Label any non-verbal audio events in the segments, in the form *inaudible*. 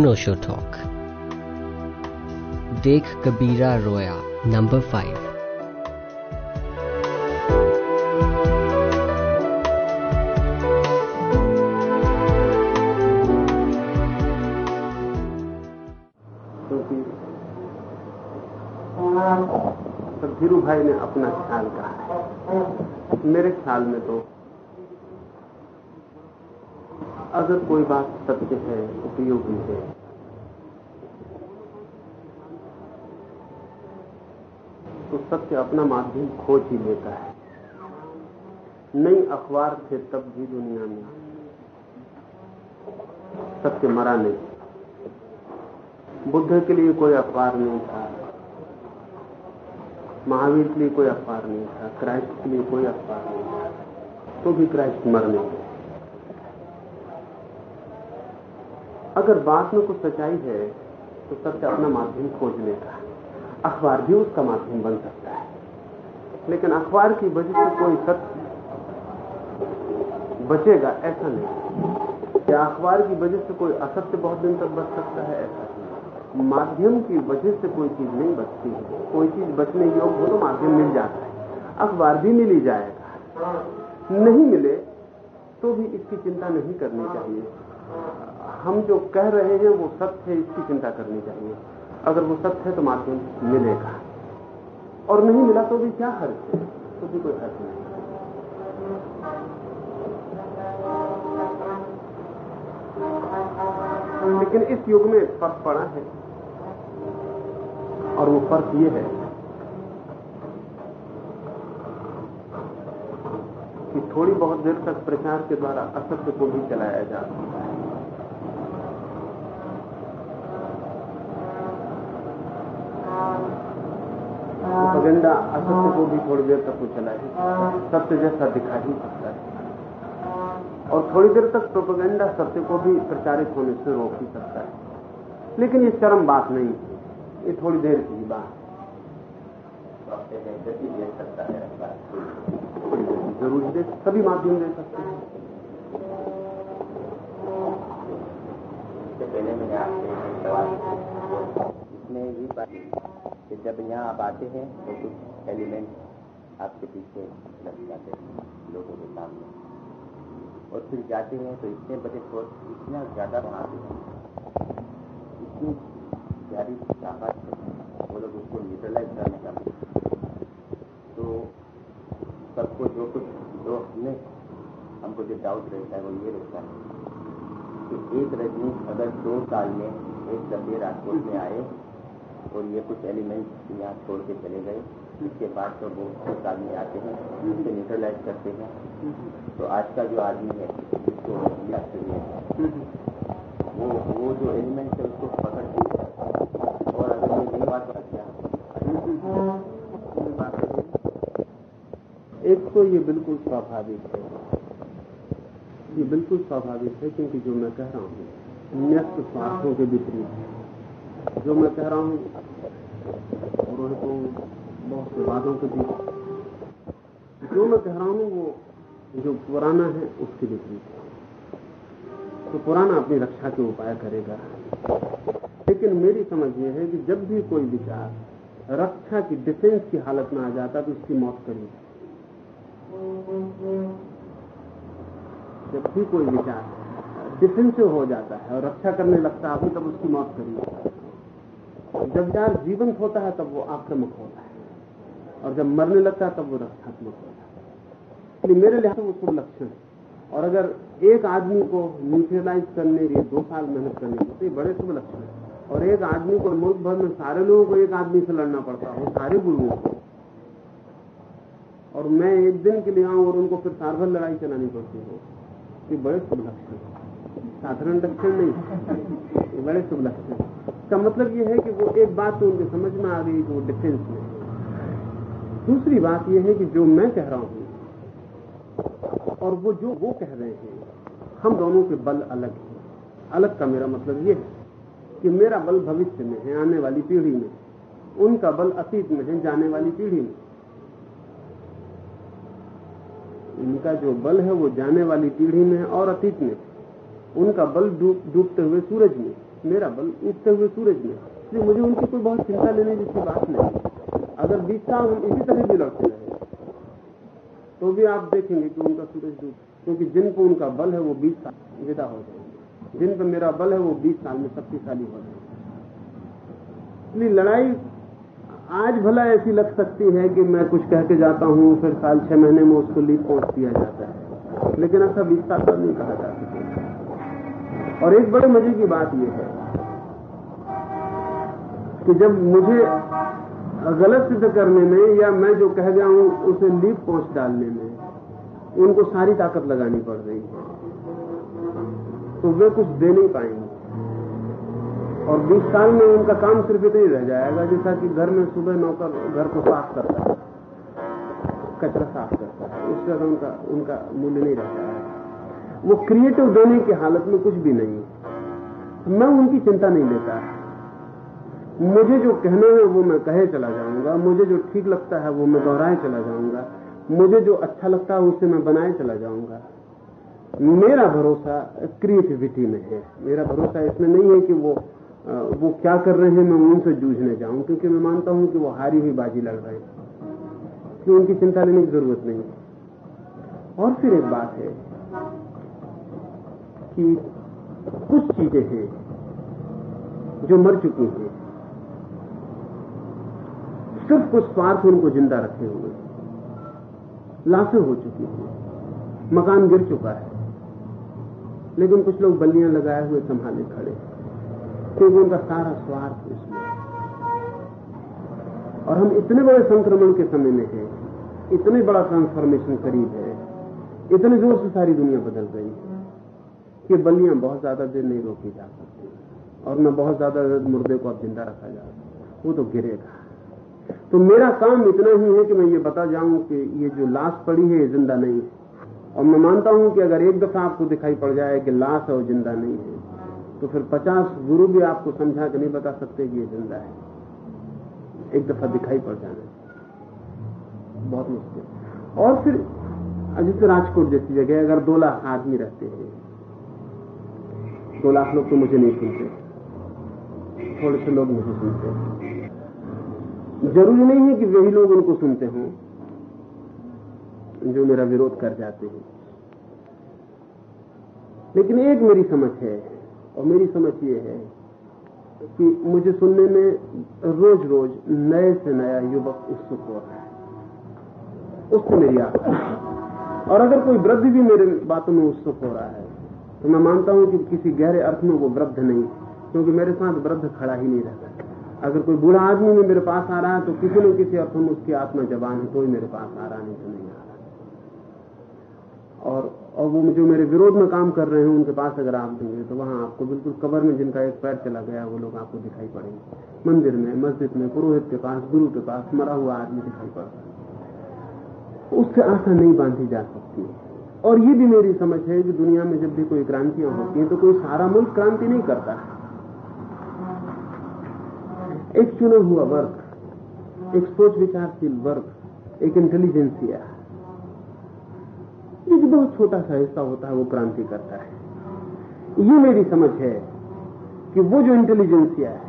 अनोशो talk देख कबीरा रोया number five Dhiru भाई ने अपना ख्याल कहा। है मेरे ख्याल में तो अगर कोई बात सत्य है, उपयोगी है तो सत्य अपना माध्यम खोज ही लेता है। नई अखबार थे तब भी दुनिया में। सत्य मरा नहीं। बुद्ध के लिए कोई अखबार नहीं था। महावीर के लिए कोई अखबार नहीं था। क्राइस्ट के लिए कोई अखबार नहीं था। तो भी क्राइस्ट मर नहीं गए अगर बात में कुछ सच्चाई है तो सत्य अपना माध्यम खोजने का, अखबार भी उसका माध्यम बन सकता है। लेकिन अखबार की वजह से कोई सत्य बचेगा, ऐसा नहीं। क्या अखबार की वजह से कोई असत्य बहुत दिन तक बच सकता है, ऐसा नहीं। माध्यम की वजह से कोई चीज़ नहीं बचती है। कोई चीज़ बचने योग्य हो तो माध्यम मिल जाता है। अखबार भी मिल ही जाएगा। नहीं मिले तो भी इसकी चिंता नहीं करनी चाहिए। हम जो कह रहे हैं, वो सत्य है, इसकी चिंता करनी चाहिए। अगर वो सत्य है तो माध्यम मिलेगा। और नहीं मिला तो भी क्या हर्ज है? तो भी कोई हर्ज नहीं। लेकिन इस युग में फ़र्क पड़ा है। और वो फ़र्क ये है कि थोड़ी बहुत देर तक प्रचार के द्वारा असत्य को भी चलाया जा प्रोपेगेंडा असत्य को भी थोड़ी देर तक वो चला ही। सत्य जैसा दिखा ही सकता है। और थोड़ी देर तक प्रोपेगेंडा सत्य को भी प्रचारित होने से रोक ही सकता है। लेकिन ये चरम बात नहीं है। ये थोड़ी देर की बात ज़रूर दे सभी माध्यम दे सकते इसमें बात कि जब यहाँ आप आते हैं तो कुछ एलिमेंट आपके पीछे लग जाते हैं, लोगों के सामने। और फिर जाते हैं तो इतने बजे फोर्स इतना ज़्यादा बनाते हैं। इतनी प्यारी ताकत वो लोग उसको न्यूट्रलाइज करने का तो सबको जो कुछ, जो हमने, हमको जो डाउट रहता है, वो ये रहता है कि एक रजनी अगर दो साल में एक दफे राजकोट में आए और ये कुछ एलिमेंट यहाँ छोड़ के चले गए। इसके बाद तो वो कुछ आदमी आते हैं उसे न्यूट्रलाइज करते हैं। तो आज का जो आदमी है जिसको वो वो जो एलिमेंट है, उसको पकड़ के और अगर ये नहीं बात एक तो ये बिल्कुल स्वाभाविक है। ये बिल्कुल स्वाभाविक है, क्योंकि जो मैं कह रहा हूँ, न्यस्त स्वार्थों के विपरीत है। जो मैं कह रहा हूँ पुरोहितों बहुत से वादों के बीच। जो मैं कह रहा हूँ, वो जो पुराना है, उसके विपरीत तो पुराना अपनी रक्षा के उपाय करेगा। लेकिन मेरी समझ ये है कि जब भी कोई विचार रक्षा की डिफेंस की हालत में आ जाता तो उसकी मौत करी जब भी कोई विचार डिफेंसिव हो जाता है और रक्षा करने लगता है, तब उसकी मौत करी जब विचार जीवंत होता है, तब वो आक्रमक होता है। और जब मरने लगता है, तब वो रक्षात्मक होता है। इसलिए मेरे लिहाज से वो शुभ लक्षण है। और अगर एक आदमी को न्यूट्रलाइज करने के दो साल मेहनत करनी पड़ती तो ये बड़े शुभ लक्षण है। और एक आदमी को मुल्क भर में सारे लोगों को एक आदमी से लड़ना पड़ता हो सारे गुरुओं को। और मैं एक दिन के लिए आऊँ और उनको फिर साल भर लड़ाई चलानी पड़ती हो। ये बड़े शुभ लक्षण साधारण लक्षण नहीं। ये बड़े शुभ लक्षण इसका मतलब यह है कि वो एक बात तो उनके समझ में आ गई वो डिफेंस में दूसरी बात यह है कि जो मैं कह रहा हूँ, और वो जो वो कह रहे हैं, हम दोनों के बल अलग हैं। अलग का मेरा मतलब यह है कि मेरा बल भविष्य में है, आने वाली पीढ़ी में। उनका बल अतीत में है, जाने वाली पीढ़ी में। उनका जो बल है, वो जाने वाली पीढ़ी में है और अतीत में उनका बल डूबते हुए सूरज में मेरा बल उगते हुए सूरज में इसलिए मुझे उनकी कोई बहुत चिंता लेने जैसी बात नहीं। अगर बीस साल हम इसी तरह भी लड़ते रहे तो भी आप देखेंगे कि उनका सूरज डूब क्योंकि जिन पर उनका बल है वो बीस साल विदा हो जाएँगे। जिन पर मेरा बल है वो बीस साल में शक्तिशाली हो जाएँगे। इसलिए लड़ाई, आज भला ऐसी लग सकती है कि मैं कुछ कह के जाता हूँ, फिर साल छह महीने में उसको लीड पहुँच दिया जाता है। लेकिन ऐसा बीस साल पर नहीं कहा जा सकता। और एक बड़े मज़े की बात यह है कि जब मुझे गलत सिद्ध करने में या मैं जो कह गया हूँ, उसे लीप पहुँच डालने में उनको सारी ताकत लगानी पड़ रही है। तो वे कुछ दे नहीं पाएँगे। और 20 साल में उनका काम सिर्फ़ इतना ही रह जाएगा जैसा कि घर में सुबह नौकर घर को साफ़ करता है, कचरा साफ़ करता है। ज़्यादा उनका उनका मूल्य नहीं रहता है। वो क्रिएटिव देने की हालत में कुछ भी नहीं। मैं उनकी चिंता नहीं लेता। मुझे जो कहना है वो मैं कहे चला जाऊँगा। मुझे जो ठीक लगता है वो मैं दोहराए चला जाऊँगा। मुझे जो अच्छा लगता है उसे मैं बनाए चला जाऊँगा। मेरा भरोसा क्रिएटिविटी में है। मेरा भरोसा इसमें नहीं है कि वो वो क्या कर रहे हैं, मैं उनसे जूझने जाऊँ, क्योंकि मैं मानता हूँ कि वो हारी हुई बाजी लड़ रहे हैं। कि उनकी चिंता लेने की ज़रूरत नहीं और फिर एक बात है कि कुछ चीज़ें हैं जो मर चुकी हैं। सिर्फ़ कुछ स्वार्थ उनको ज़िंदा रखे हुए लाशें हो चुकी हैं। मकान गिर चुका है। लेकिन कुछ लोग बल्लियाँ लगाए हुए संभाले खड़े क्योंकि उनका सारा स्वार्थ इसमें और हम इतने बड़े संक्रमण के समय में हैं, इतने बड़ा ट्रांसफॉर्मेशन करीब है, इतने ज़ोर से सारी दुनिया बदल रही है। कि बलियाँ बहुत ज़्यादा देर नहीं रोकी जा सकती। और न बहुत ज़्यादा मुर्दे को अब ज़िंदा रखा जा सकता वो तो गिरेगा। तो मेरा काम इतना ही है कि मैं ये बता जाऊँ कि ये जो लाश पड़ी है, ये ज़िंदा नहीं है। और मैं मानता हूँ कि अगर एक दफ़ा आपको दिखाई पड़ जाए कि लाश है और ज़िंदा नहीं है तो फिर पचास गुरु भी आपको समझा के नहीं बता सकते कि ये ज़िंदा है। एक दफ़ा दिखाई पड़ जाना। बहुत मुश्किल। और फिर जैसे राजकोट जैसी जगह अगर दो लाख आदमी रहते हैं। दो लाख लोग तो मुझे नहीं सुनते। थोड़े से लोग मुझे सुनते ज़रूरी नहीं है कि वही लोग उनको सुनते हों, जो मेरा विरोध कर जाते हैं। लेकिन एक मेरी समझ है, और मेरी समझ ये है कि मुझे सुनने में रोज रोज नए से नया युवक उत्सुक हो रहा है। उससे मेरी आशा और अगर कोई वृद्ध भी मेरे बातों में उत्सुक हो रहा है तो मैं मानता हूँ कि किसी गहरे अर्थ में वो वृद्ध नहीं, क्योंकि मेरे साथ वृद्ध खड़ा ही नहीं रहता। अगर कोई बुरा आदमी में मेरे पास आ रहा है तो किसी न किसी अर्थ में उसकी आत्मा जबान है, कोई मेरे पास आ रहा नहीं तो नहीं आ रहा। और और वो जो मेरे विरोध में काम कर रहे हैं, उनके पास अगर आप देंगे तो वहाँ आपको बिल्कुल कबर में जिनका एक पैर चला गया, वो लोग आपको दिखाई पड़ेंगे। मंदिर में, मस्जिद में, पुरोहित के पास, गुरु के पास, मरा हुआ आदमी दिखाई पड़ता है। उससे आशा नहीं बांधी जा सकती। और ये भी मेरी समझ है कि दुनिया में जब भी कोई क्रांतियाँ होती हैं तो कोई सारा मुल्क क्रांति नहीं करता। है एक चुना हुआ वर्ग, एक सोच विचारशील वर्ग, एक इंटेलिजेंसिया ये जो बहुत छोटा सा हिस्सा होता है, वो क्रांति करता है। ये मेरी समझ है कि वो जो इंटेलिजेंसिया है,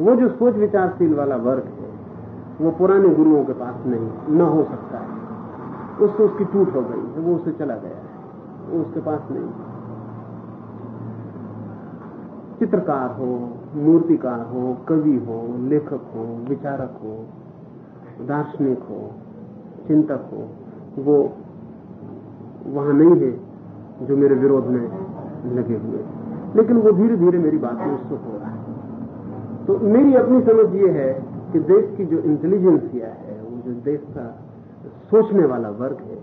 वो जो सोच विचारशील वाला वर्ग है, वो पुराने गुरुओं के पास नहीं, न हो सकता। उससे उसकी टूट हो गई है वो उससे चला गया है वो उसके पास नहीं। चित्रकार हो, मूर्तिकार हो, कवि हो, लेखक हो, विचारक हो, दार्शनिक हो, चिंतक हो, वो वहाँ नहीं है जो मेरे विरोध में लगे हुए। लेकिन वो धीरे धीरे मेरी बात में उत्सुक हो रहा है। तो मेरी अपनी समझ ये है कि देश की जो इंटेलिजेंसिया है, वो जो देश का सोचने वाला वर्ग है।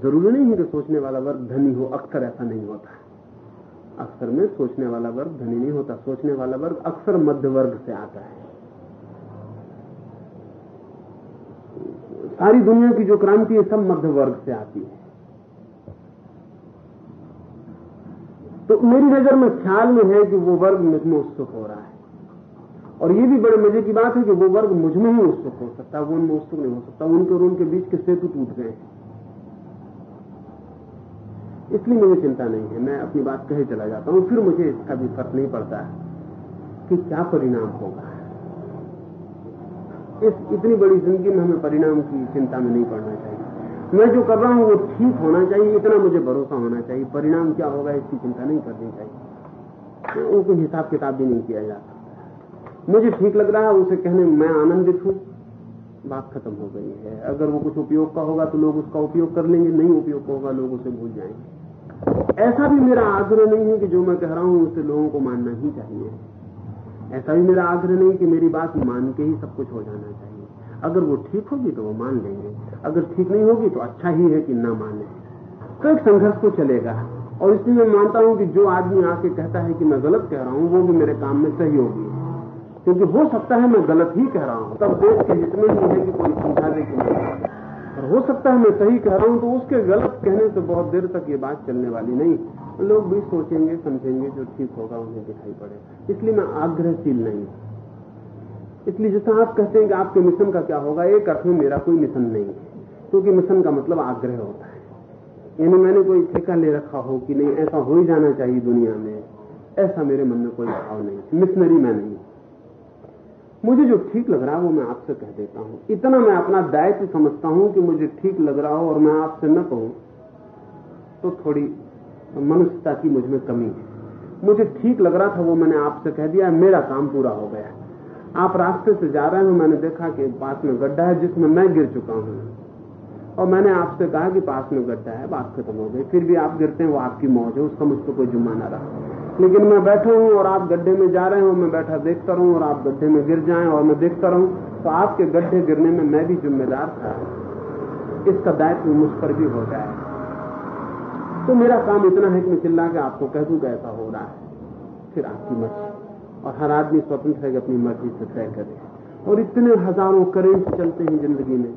ज़रूरी नहीं है कि सोचने वाला वर्ग धनी हो, अक्सर ऐसा नहीं होता। अक्सर में सोचने वाला वर्ग धनी नहीं होता, सोचने वाला वर्ग अक्सर मध्य वर्ग से आता है। सारी दुनिया की जो क्रांति है, सब मध्य वर्ग से आती है। तो मेरी नज़र में ख्याल में है कि वो वर्ग मुझमें उत्सुक हो रहा है। और ये भी बड़े मज़े की बात है कि वो वर्ग मुझमें ही उत्सुक हो सकता है वो उनमें उत्सुक नहीं हो सकता उनके और उनके बीच के सेतु टूट गए। इसलिए मुझे चिंता नहीं है, मैं अपनी बात कहे चला जाता हूँ, फिर मुझे इसका भी फ़र्क नहीं पड़ता कि क्या परिणाम होगा। इस इतनी बड़ी ज़िंदगी में हमें परिणाम की चिंता में नहीं पड़ना चाहिए। मैं जो कर रहा हूँ वो ठीक होना चाहिए, इतना मुझे भरोसा होना चाहिए। परिणाम क्या होगा, इसकी चिंता नहीं करनी चाहिए। उनको हिसाब किताब भी नहीं किया जाता। मुझे ठीक लग रहा है, उसे कहने में मैं आनंदित हूँ। बात खत्म हो गई है। अगर वो कुछ उपयोग का होगा तो लोग उसका उपयोग कर लेंगे। नहीं उपयोग का होगा, लोग उसे भूल जाएँगे। ऐसा भी मेरा आग्रह नहीं है कि जो मैं कह रहा हूँ, उसे लोगों को मानना ही चाहिए। ऐसा भी मेरा आग्रह नहीं कि मेरी बात मान के ही सब कुछ हो जाना चाहिए। अगर वो ठीक होगी तो वो मान लेंगे। अगर ठीक नहीं होगी तो अच्छा ही है कि ना माने। तो एक संघर्ष तो चलेगा। और इसलिए मैं मानता हूँ कि जो आदमी आके कहता है कि मैं गलत कह रहा हूँ, वो भी मेरे काम में सही होगी क्योंकि हो सकता है मैं गलत ही कह रहा हूँ। तब देश के हित में ही है कि कोई समझा दे कि मैं और हो सकता है मैं सही कह रहा हूँ तो उसके गलत कहने से बहुत देर तक ये बात चलने वाली नहीं। लोग भी सोचेंगे, समझेंगे, जो ठीक होगा उन्हें दिखाई पड़ेगा इसलिए मैं आग्रहशील नहीं इसलिए जैसा आप कहते हैं कि आपके मिशन का क्या होगा, एक अर्थ में मेरा कोई मिशन नहीं है। क्योंकि मिशन का मतलब आग्रह होता है। यानी मैंने कोई ठेका ले रखा हो कि नहीं, ऐसा हो ही जाना चाहिए दुनिया में। ऐसा मेरे मन में कोई भाव नहीं। मिशनरी मैं नहीं। मुझे जो ठीक लग रहा है वो मैं आपसे कह देता हूँ। इतना मैं अपना दायित्व समझता हूँ कि मुझे ठीक लग रहा हो और मैं आपसे न कहूँ तो थोड़ी मनुष्यता की मुझमें कमी है। मुझे ठीक लग रहा था, वो मैंने आपसे कह दिया, मेरा काम पूरा हो गया। आप रास्ते से जा रहे हो, मैंने देखा कि पास में गड्ढा है, जिसमें मैं गिर चुका हूँ। और मैंने आपसे कहा कि पास में गड्ढा है, बात खत्म हो गई। फिर भी आप गिरते हैं, वो आपकी मौज है उसका मुझ पर कोई जुम्मा ना रहा। लेकिन मैं बैठा हूँ और आप गड्ढे में जा रहे हो मैं बैठा देखता रहूँ और आप गड्ढे में गिर जाएँ और मैं देखता रहूँ तो आपके गड्ढे गिरने में मैं भी जिम्मेदार था। इसका दायित्व मुझ पर भी हो जाए। तो मेरा काम इतना है कि मैं चिल्ला के आपको कह दूँ ऐसा हो रहा है। फिर आपकी मर्ज़ी। और हर आदमी स्वतंत्र है कि अपनी मर्ज़ी से तय करे। और इतने हज़ारों करेंट चलते हैं ज़िंदगी में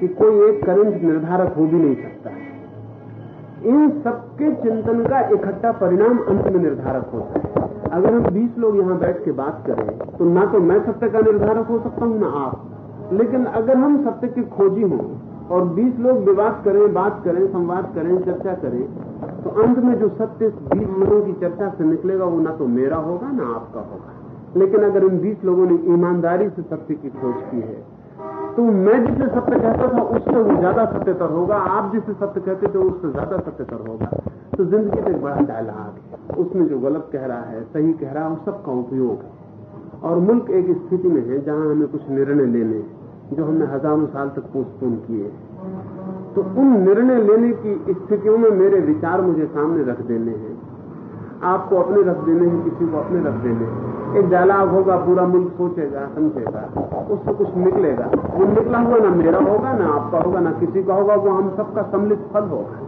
कि कोई एक करंट निर्धारक हो भी नहीं सकता। इन सबके चिंतन का इकट्ठा परिणाम अंत में निर्धारक होता है। अगर हम 20 लोग यहाँ बैठ के बात करें तो ना तो मैं सत्य का निर्धारक हो सकता हूँ, ना आप। लेकिन अगर हम सत्य के खोजी हों और 20 लोग विवाद करें, बात करें, संवाद करें, चर्चा करें तो अंत में जो सत्य बीस लोगों की चर्चा से निकलेगा, वो ना तो मेरा होगा, ना आपका होगा। लेकिन अगर इन 20 लोगों ने ईमानदारी से सत्य की खोज की है तो मैं जिसे सत्य कहता था उससे वो ज़्यादा सत्यतर होगा। आप जिसे सत्य कहते थे, उससे ज़्यादा सत्यतर होगा। तो ज़िंदगी का एक बड़ा डायलॉग है। उसमें जो गलत कह रहा है, सही कह रहा है उस सबका उपयोग है। और मुल्क एक स्थिति में है जहाँ हमें कुछ निर्णय लेने जो हमने हज़ारों साल तक पोस्टपोन किए तो उन निर्णय लेने की स्थितियों में मेरे विचार मुझे सामने रख देने हैं। आपको अपने रख देने हैं किसी को अपने रख देने। एक डायलॉग होगा पूरा मुल्क सोचेगा, समझेगा। उससे कुछ निकलेगा। वो निकला हुआ ना मेरा होगा, ना आपका होगा, ना किसी का होगा, वो हम सबका सम्मिलित फल होगा।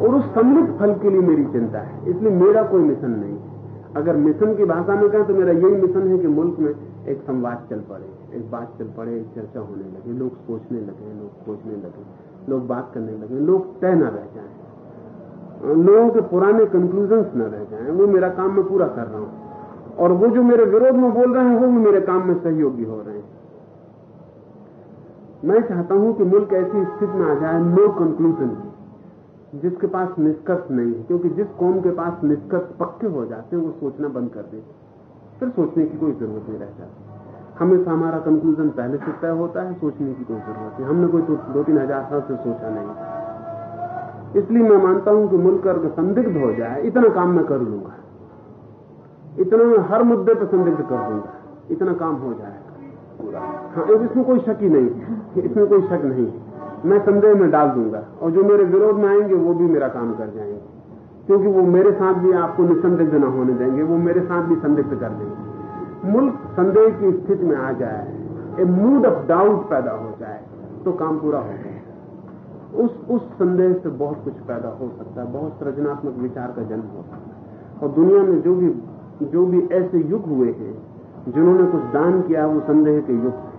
और उस सम्मिलित फल के लिए मेरी चिंता है। इसलिए मेरा कोई मिशन नहीं अगर मिशन की भाषा में कहें तो मेरा यही मिशन है कि मुल्क में एक संवाद चल पड़े, एक बात चल पड़े, एक चर्चा होने लगे, लोग सोचने लगे, लोग खोजने लगे, लोग बात करने लगे, लोग तय न रह जाए। लोगों के पुराने कंक्लूजन न रह जाएँ। वो मेरा काम मैं पूरा कर रहा हूँ। और वो जो मेरे विरोध में बोल रहे हैं, वो भी मेरे काम में सहयोगी हो रहे हैं। मैं चाहता हूँ कि मुल्क ऐसी स्थिति में आ जाए नो कंक्लूजन जिसके पास निष्कर्ष नहीं है। क्योंकि जिस कौम के पास निष्कर्ष पक्के हो जाते हैं, वो सोचना बंद कर देते फिर सोचने की कोई ज़रूरत नहीं रह जाती हमेशा हमारा कंक्लूजन पहले से तय होता है, सोचने की कोई ज़रूरत नहीं। हमने कोई दो तीन हज़ार साल से सोचा नहीं। इसलिए मैं मानता हूँ कि मुल्क अगर संदिग्ध हो जाए इतना काम मैं कर लूँगा। इतना मैं हर मुद्दे पर संदिग्ध कर दूँगा इतना काम हो जाएगा पूरा। हाँ इसमें कोई शक ही नहीं इसमें कोई शक नहीं मैं संदेह में डाल दूँगा और जो मेरे विरोध में आएँगे वो भी मेरा काम कर जाएँगे। क्योंकि वो मेरे साथ भी आपको निसंदिग्ध न होने देंगे वो मेरे साथ भी संदिग्ध कर देंगे। मुल्क संदेह की स्थिति में आ जाए ए मूड ऑफ़ डाउट पैदा हो जाए तो काम पूरा हो जाए। उस उस संदेह से बहुत कुछ पैदा हो सकता है, बहुत सृजनात्मक विचार का जन्म हो सकता है। और दुनिया में जो भी जो भी ऐसे युग हुए हैं, जिन्होंने कुछ दान किया, वो संदेह के युग थे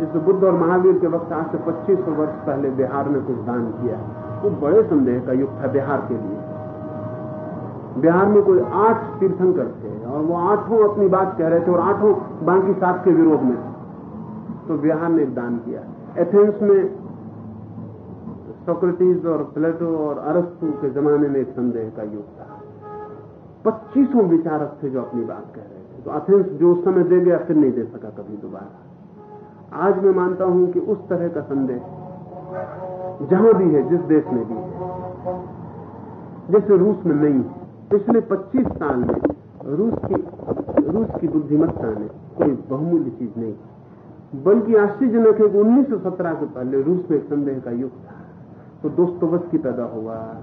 जैसे बुद्ध और महावीर के वक्त आज से 2500 वर्ष पहले बिहार ने कुछ दान किया वो बड़े संदेह का युग था बिहार के लिए। बिहार में कोई आठ तीर्थंकर थे और वो आठों अपनी बात कह रहे थे और आठों बाकी सात के विरोध में थे। तो बिहार ने एक दान किया एथेंस में सोक्रेटिस और प्लेटो और अरस्तु के जमाने में संदेह का युग था। पच्चीसों विचारक थे जो अपनी बात कह रहे थे। तो अथेंस जो उस समय दे गया, फिर नहीं दे सका कभी दोबारा। आज मैं मानता हूँ कि उस तरह का संदेह जहाँ भी है, जिस देश में भी है, जैसे रूस में नहीं है। पिछले 25 साल में रूस की रूस की बुद्धिमत्ता ने कोई बहुमूल्य चीज़ नहीं। बल्कि आश्चर्यजनक है कि 1917 के पहले रूस में संदेह का युग था। तो दोस्तोवस्की पैदा हुआ,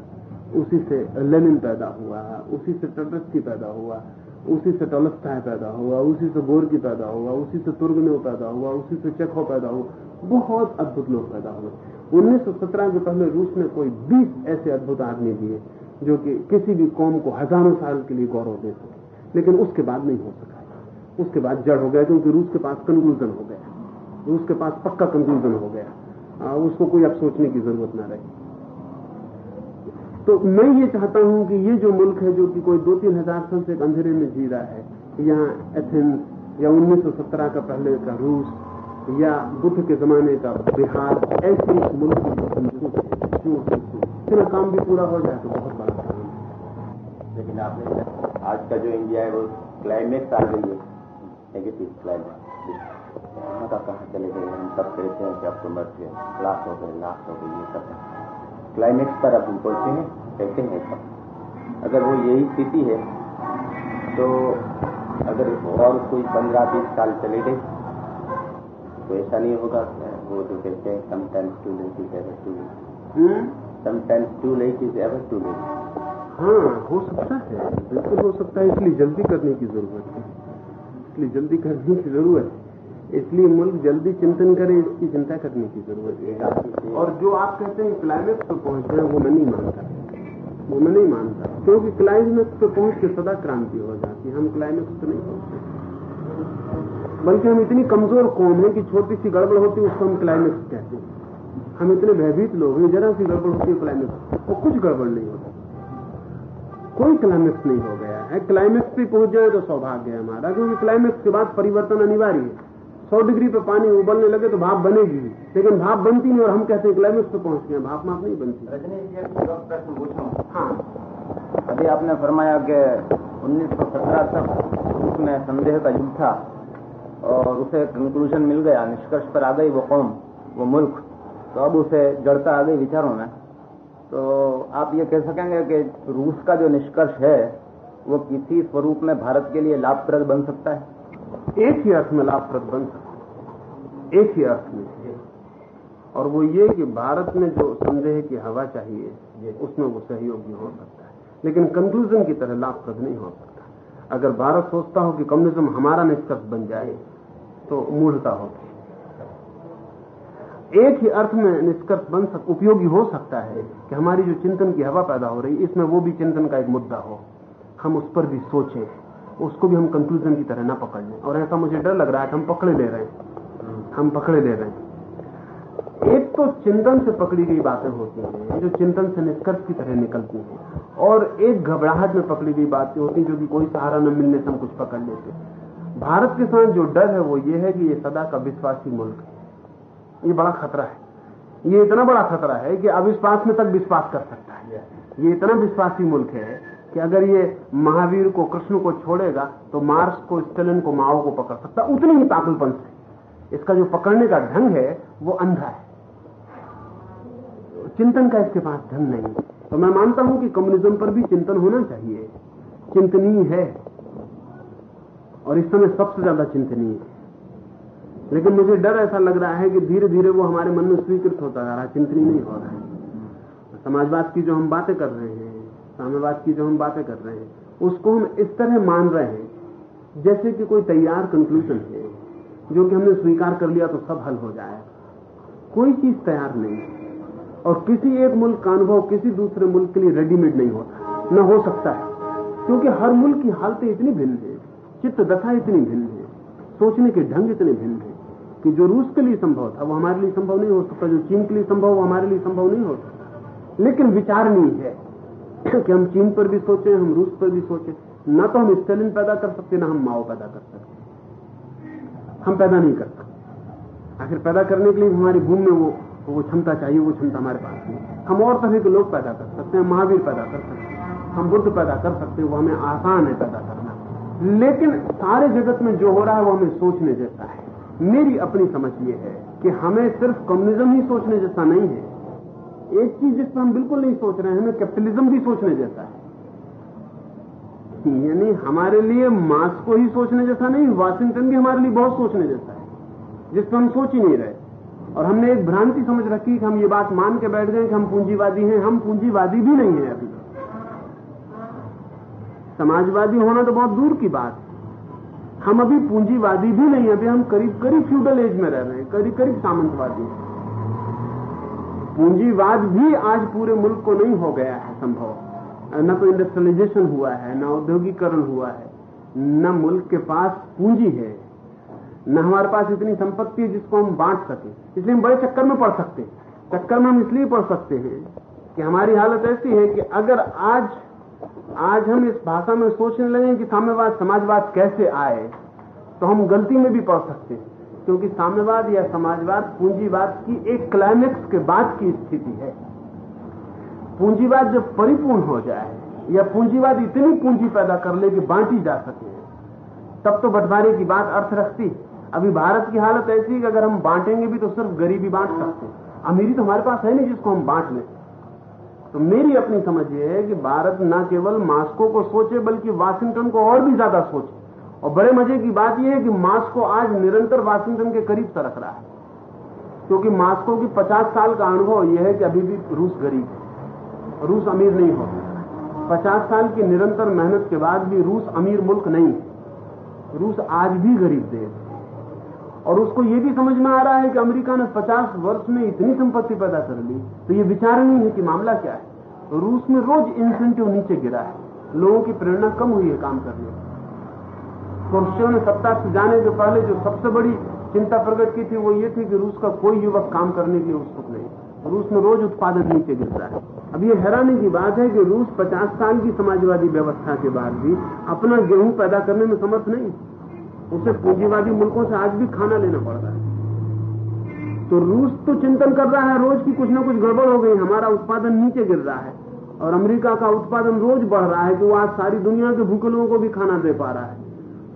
उसी से लेनिन पैदा हुआ, उसी से टटस्की पैदा हुआ, उसी से टोलस्टाय पैदा हुआ, उसी से गोरकी पैदा हुआ, उसी से तुर्गनेव पैदा हुआ, उसी से चेखो पैदा हुआ, बहुत अद्भुत लोग पैदा हुए। 1917 के पहले रूस ने कोई 20 ऐसे अद्भुत आदमी दिए, जो कि किसी भी कौम को हज़ारों साल के लिए गौरव दे सके। लेकिन उसके बाद नहीं हो सका। उसके बाद जड़ हो गया, क्योंकि रूस के पास कंक्लूजन हो गया। रूस के पास पक्का कंक्लूजन हो गया। उसको कोई अब सोचने की ज़रूरत ना रहे। तो मैं ये चाहता हूँ कि ये जो मुल्क है, जो कि कोई दो तीन हज़ार साल से अंधेरे में जी रहा है यहाँ एथेंस, या 1917 का पहले का रूस, या बुद्ध के जमाने का बिहार, ऐसे मुल्क की इतना काम भी पूरा हो जाए तो बहुत बड़ा काम है। लेकिन आपने आज का जो इंडिया है, वो क्लाइमेक्स आ गई है। नेगेटिव क्लाइमेक्स का कहाँ चले गए हम सब कहते हैं कि अब तो मर गए लाश हो गए लाश हो गई ये सब क्लाइमेक्स पर अब हम पहुँचे हैं कहते हैं सब। अगर वो यही स्थिति है तो अगर और कोई पंद्रह बीस साल चले गए तो ऐसा नहीं होगा। वो जो कहते हैं sometimes too late is ever too late sometimes too late is ever too late हाँ हो सकता है। बिल्कुल हो सकता है इसलिए जल्दी करने की ज़रूरत है। इसलिए जल्दी करने की ज़रूरत है। इसलिए मुल्क जल्दी चिंतन करे इसकी चिंता करने की ज़रूरत है। और जो आप कहते हैं क्लाइमेक्स पे पहुँच रहे वो मैं नहीं मानता। वो मैं नहीं मानता। क्योंकि क्लाइमेक्स पे पहुँच के सदा क्रांति हो जाती है। हम क्लाइमेक्स पे नहीं पहुँचते बल्कि हम इतनी कमज़ोर कौन है कि छोटी सी गड़बड़ होती है उसको हम क्लाइमेक्स कहते हैं। हम इतने भयभीत लोग हैं जरा सी गड़बड़ होती है क्लाइमेक्स वो कुछ गड़बड़ नहीं होता। कोई क्लाइमेक्स नहीं हो गया है। क्लाइमेक्स पे पहुँच जाए तो सौभाग्य है हमारा क्योंकि क्लाइमेक्स के बाद परिवर्तन अनिवार्य है। सौ डिग्री पे पानी उबलने लगे तो भाप बनेगी लेकिन भाप बनती नहीं और हम कहते हैं क्लाइमेक्स पे पहुँच गए भाप माप नहीं बनती। प्रश्न पूछूँ हाँ। अभी आपने फरमाया कि 1917 तक उसमें संदेह का युग था और उसे कंक्लूजन मिल गया निष्कर्ष पर आ गई वो कौम वो मुल्क। तो अब उसे जड़ता आ गई विचारों में। तो आप ये कह सकेंगे कि रूस का जो निष्कर्ष है वो किसी स्वरूप में भारत के लिए लाभप्रद बन सकता है? एक ही अर्थ में लाभप्रद बन सकता एक ही अर्थ में। और वो ये कि भारत में जो संदेह की हवा चाहिए, उसमें वो सहयोगी हो सकता है। लेकिन कंक्लूजन की तरह लाभप्रद नहीं हो सकता। अगर भारत सोचता हो कि कम्युनिज्म हमारा निष्कर्ष बन जाए तो मूढ़ता होगी। एक ही अर्थ में निष्कर्ष बन सक, उपयोगी हो सकता है कि हमारी जो चिंतन की हवा पैदा हो रही, इसमें वो भी चिंतन का एक मुद्दा हो। हम उस पर भी सोचें। उसको भी हम कंक्लूजन की तरह ना पकड़ लें। और ऐसा मुझे डर लग रहा है कि हम पकड़े ले रहे हैं। हम पकड़े ले रहे हैं। एक तो चिंतन से पकड़ी गई बातें होती हैं, जो चिंतन से निष्कर्ष की तरह निकलती हैं। और एक घबराहट में पकड़ी गई बातें होती हैं, जो कि कोई सहारा न मिलने से हम कुछ पकड़ लेते भारत के साथ जो डर है, वो ये है कि ये सदा का विश्वासी मुल्क है। ये बड़ा खतरा है। ये इतना बड़ा खतरा है कि अविश्वास में तक विश्वास कर सकता है। ये इतना विश्वासी मुल्क है कि अगर ये महावीर को, कृष्ण को छोड़ेगा तो मार्क्स को, स्टेलिन को, माओ को पकड़ सकता उतनी ही पागलपन से इसका जो पकड़ने का ढंग है, वो अंधा है। चिंतन का इसके पास ढंग नहीं तो मैं मानता हूँ कि कम्युनिज्म पर भी चिंतन होना चाहिए। चिंतनीय है। और इस समय सबसे ज़्यादा चिंतनीय है। लेकिन मुझे डर ऐसा लग रहा है कि धीरे धीरे वो हमारे मन में स्वीकृत होता जा रहा चिंतनीय नहीं हो रहा है। समाजवाद की जो हम बातें कर रहे हैं साम्यवाद की जो हम बातें कर रहे हैं, उसको हम इस तरह मान रहे हैं, जैसे कि कोई तैयार कंक्लूजन है, जो कि हमने स्वीकार कर लिया तो सब हल हो जाए। कोई चीज़ तैयार नहीं और किसी एक मुल्क का अनुभव किसी दूसरे मुल्क के लिए रेडीमेड नहीं होता, न हो सकता है, क्योंकि हर मुल्क की हालतें इतनी भिन्न है, चित्त दशा इतनी भिन्न है, सोचने के ढंग इतने भिन्न है, कि जो रूस के लिए संभव था, वो हमारे लिए संभव नहीं हो सकता, जो चीन के लिए संभव, वो हमारे लिए संभव नहीं हो सकता। लेकिन विचारणीय है कि हम चीन पर भी सोचे, हम रूस पर भी सोचे, न तो हम स्टेलिन पैदा कर सकते, ना हम माओ पैदा कर सकते। हम पैदा नहीं कर सकते। आखिर पैदा करने के लिए हमारी भूमि में वो वो क्षमता चाहिए, वो क्षमता हमारे पास नहीं। हम और तरह के लोग पैदा कर सकते हैं, महावीर पैदा कर सकते हैं, हम बुद्ध पैदा कर सकते हैं, वो हमें आसान है पैदा करना। लेकिन सारे जगत में जो हो रहा है, वो हमें सोचने जैसा है। मेरी अपनी समझ ये है कि हमें सिर्फ़ कम्युनिज्म ही सोचने जैसा नहीं है। एक चीज़ जिस पर हम बिल्कुल नहीं सोच रहे हैं, हमें कैपिटलिज्म भी सोचने जैसा है। यानी हमारे लिए मास को ही सोचने जैसा नहीं, वाशिंगटन भी हमारे लिए बहुत सोचने जैसा है, जिस पर हम सोच ही नहीं रहे। और हमने एक भ्रांति समझ रखी कि हम ये बात मान के बैठ गए कि हम पूंजीवादी हैं, हम पूंजीवादी भी नहीं है अभी। समाजवादी होना तो बहुत दूर की बात है। हम अभी पूंजीवादी भी नहीं अभी हम करीब करीब फ्यूडल एज में रह रहे हैं करीब करीब सामंतवादी पूंजीवाद भी आज पूरे मुल्क को नहीं हो गया है संभव। न तो इंडस्ट्रियलाइजेशन हुआ है, न औद्योगिकरण हुआ है, न मुल्क के पास पूंजी है, न हमारे पास इतनी संपत्ति है जिसको हम बांट सके। इसलिए हम बड़े चक्कर में पड़ सकते हैं। चक्कर में हम इसलिए पड़ सकते हैं कि हमारी हालत ऐसी है कि अगर आज आज हम इस भाषा में सोचने लगे कि साम्यवाद, समाजवाद कैसे आए तो हम गलती में भी पड़ सकते हैं। क्योंकि साम्यवाद या समाजवाद पूंजीवाद की एक क्लाइमेक्स के बाद की स्थिति है। पूंजीवाद जब परिपूर्ण हो जाए, या पूंजीवाद इतनी पूंजी पैदा कर ले कि बांटी जा सके, तब तो बंटवारे की बात अर्थ रखती। अभी भारत की हालत ऐसी है कि अगर हम बांटेंगे भी तो सिर्फ़ गरीबी बांट सकते अमीरी तो हमारे पास है नहीं जिसको हम बांट लें। तो मेरी अपनी समझ यह है कि भारत न केवल मास्को को सोचे, बल्कि वाशिंगटन को और भी ज़्यादा सोचे। और बड़े मज़े की बात यह है कि मास्को आज निरंतर वाशिंगटन के करीब सरक रहा है। क्योंकि मास्को की 50 साल का अनुभव यह है कि अभी भी रूस गरीब रूस अमीर नहीं हो पचास साल की निरंतर मेहनत के बाद भी रूस अमीर मुल्क नहीं है। रूस आज भी गरीब देश है। और उसको यह भी समझ में आ रहा है कि अमेरिका ने 50 वर्ष में इतनी संपत्ति पैदा कर ली। तो ये विचार नहीं है कि मामला क्या है। रूस में रोज इंसेंटिव नीचे गिरा है। लोगों की प्रेरणा कम हुई है काम करने की ने सत्ता से जाने के पहले जो सबसे बड़ी चिंता प्रकट की थी वो ये थी कि रूस का कोई युवक काम करने के लिए उत्सुक नहीं। रूस में रोज उत्पादन नीचे गिरता है। अब ये हैरानी की बात है कि रूस 50 साल की समाजवादी व्यवस्था के बाद भी अपना गेहूँ पैदा करने में समर्थ नहीं। उसे पूंजीवादी मुल्कों से आज भी खाना लेना पड़ रहा है। तो रूस तो चिंतन कर रहा है, रोज की कुछ ना कुछ गड़बड़ हो गई, हमारा उत्पादन नीचे गिर रहा है। और अमेरिका का उत्पादन रोज बढ़ रहा है कि वो आज सारी दुनिया के भूखे लोगों को भी खाना दे पा रहा है।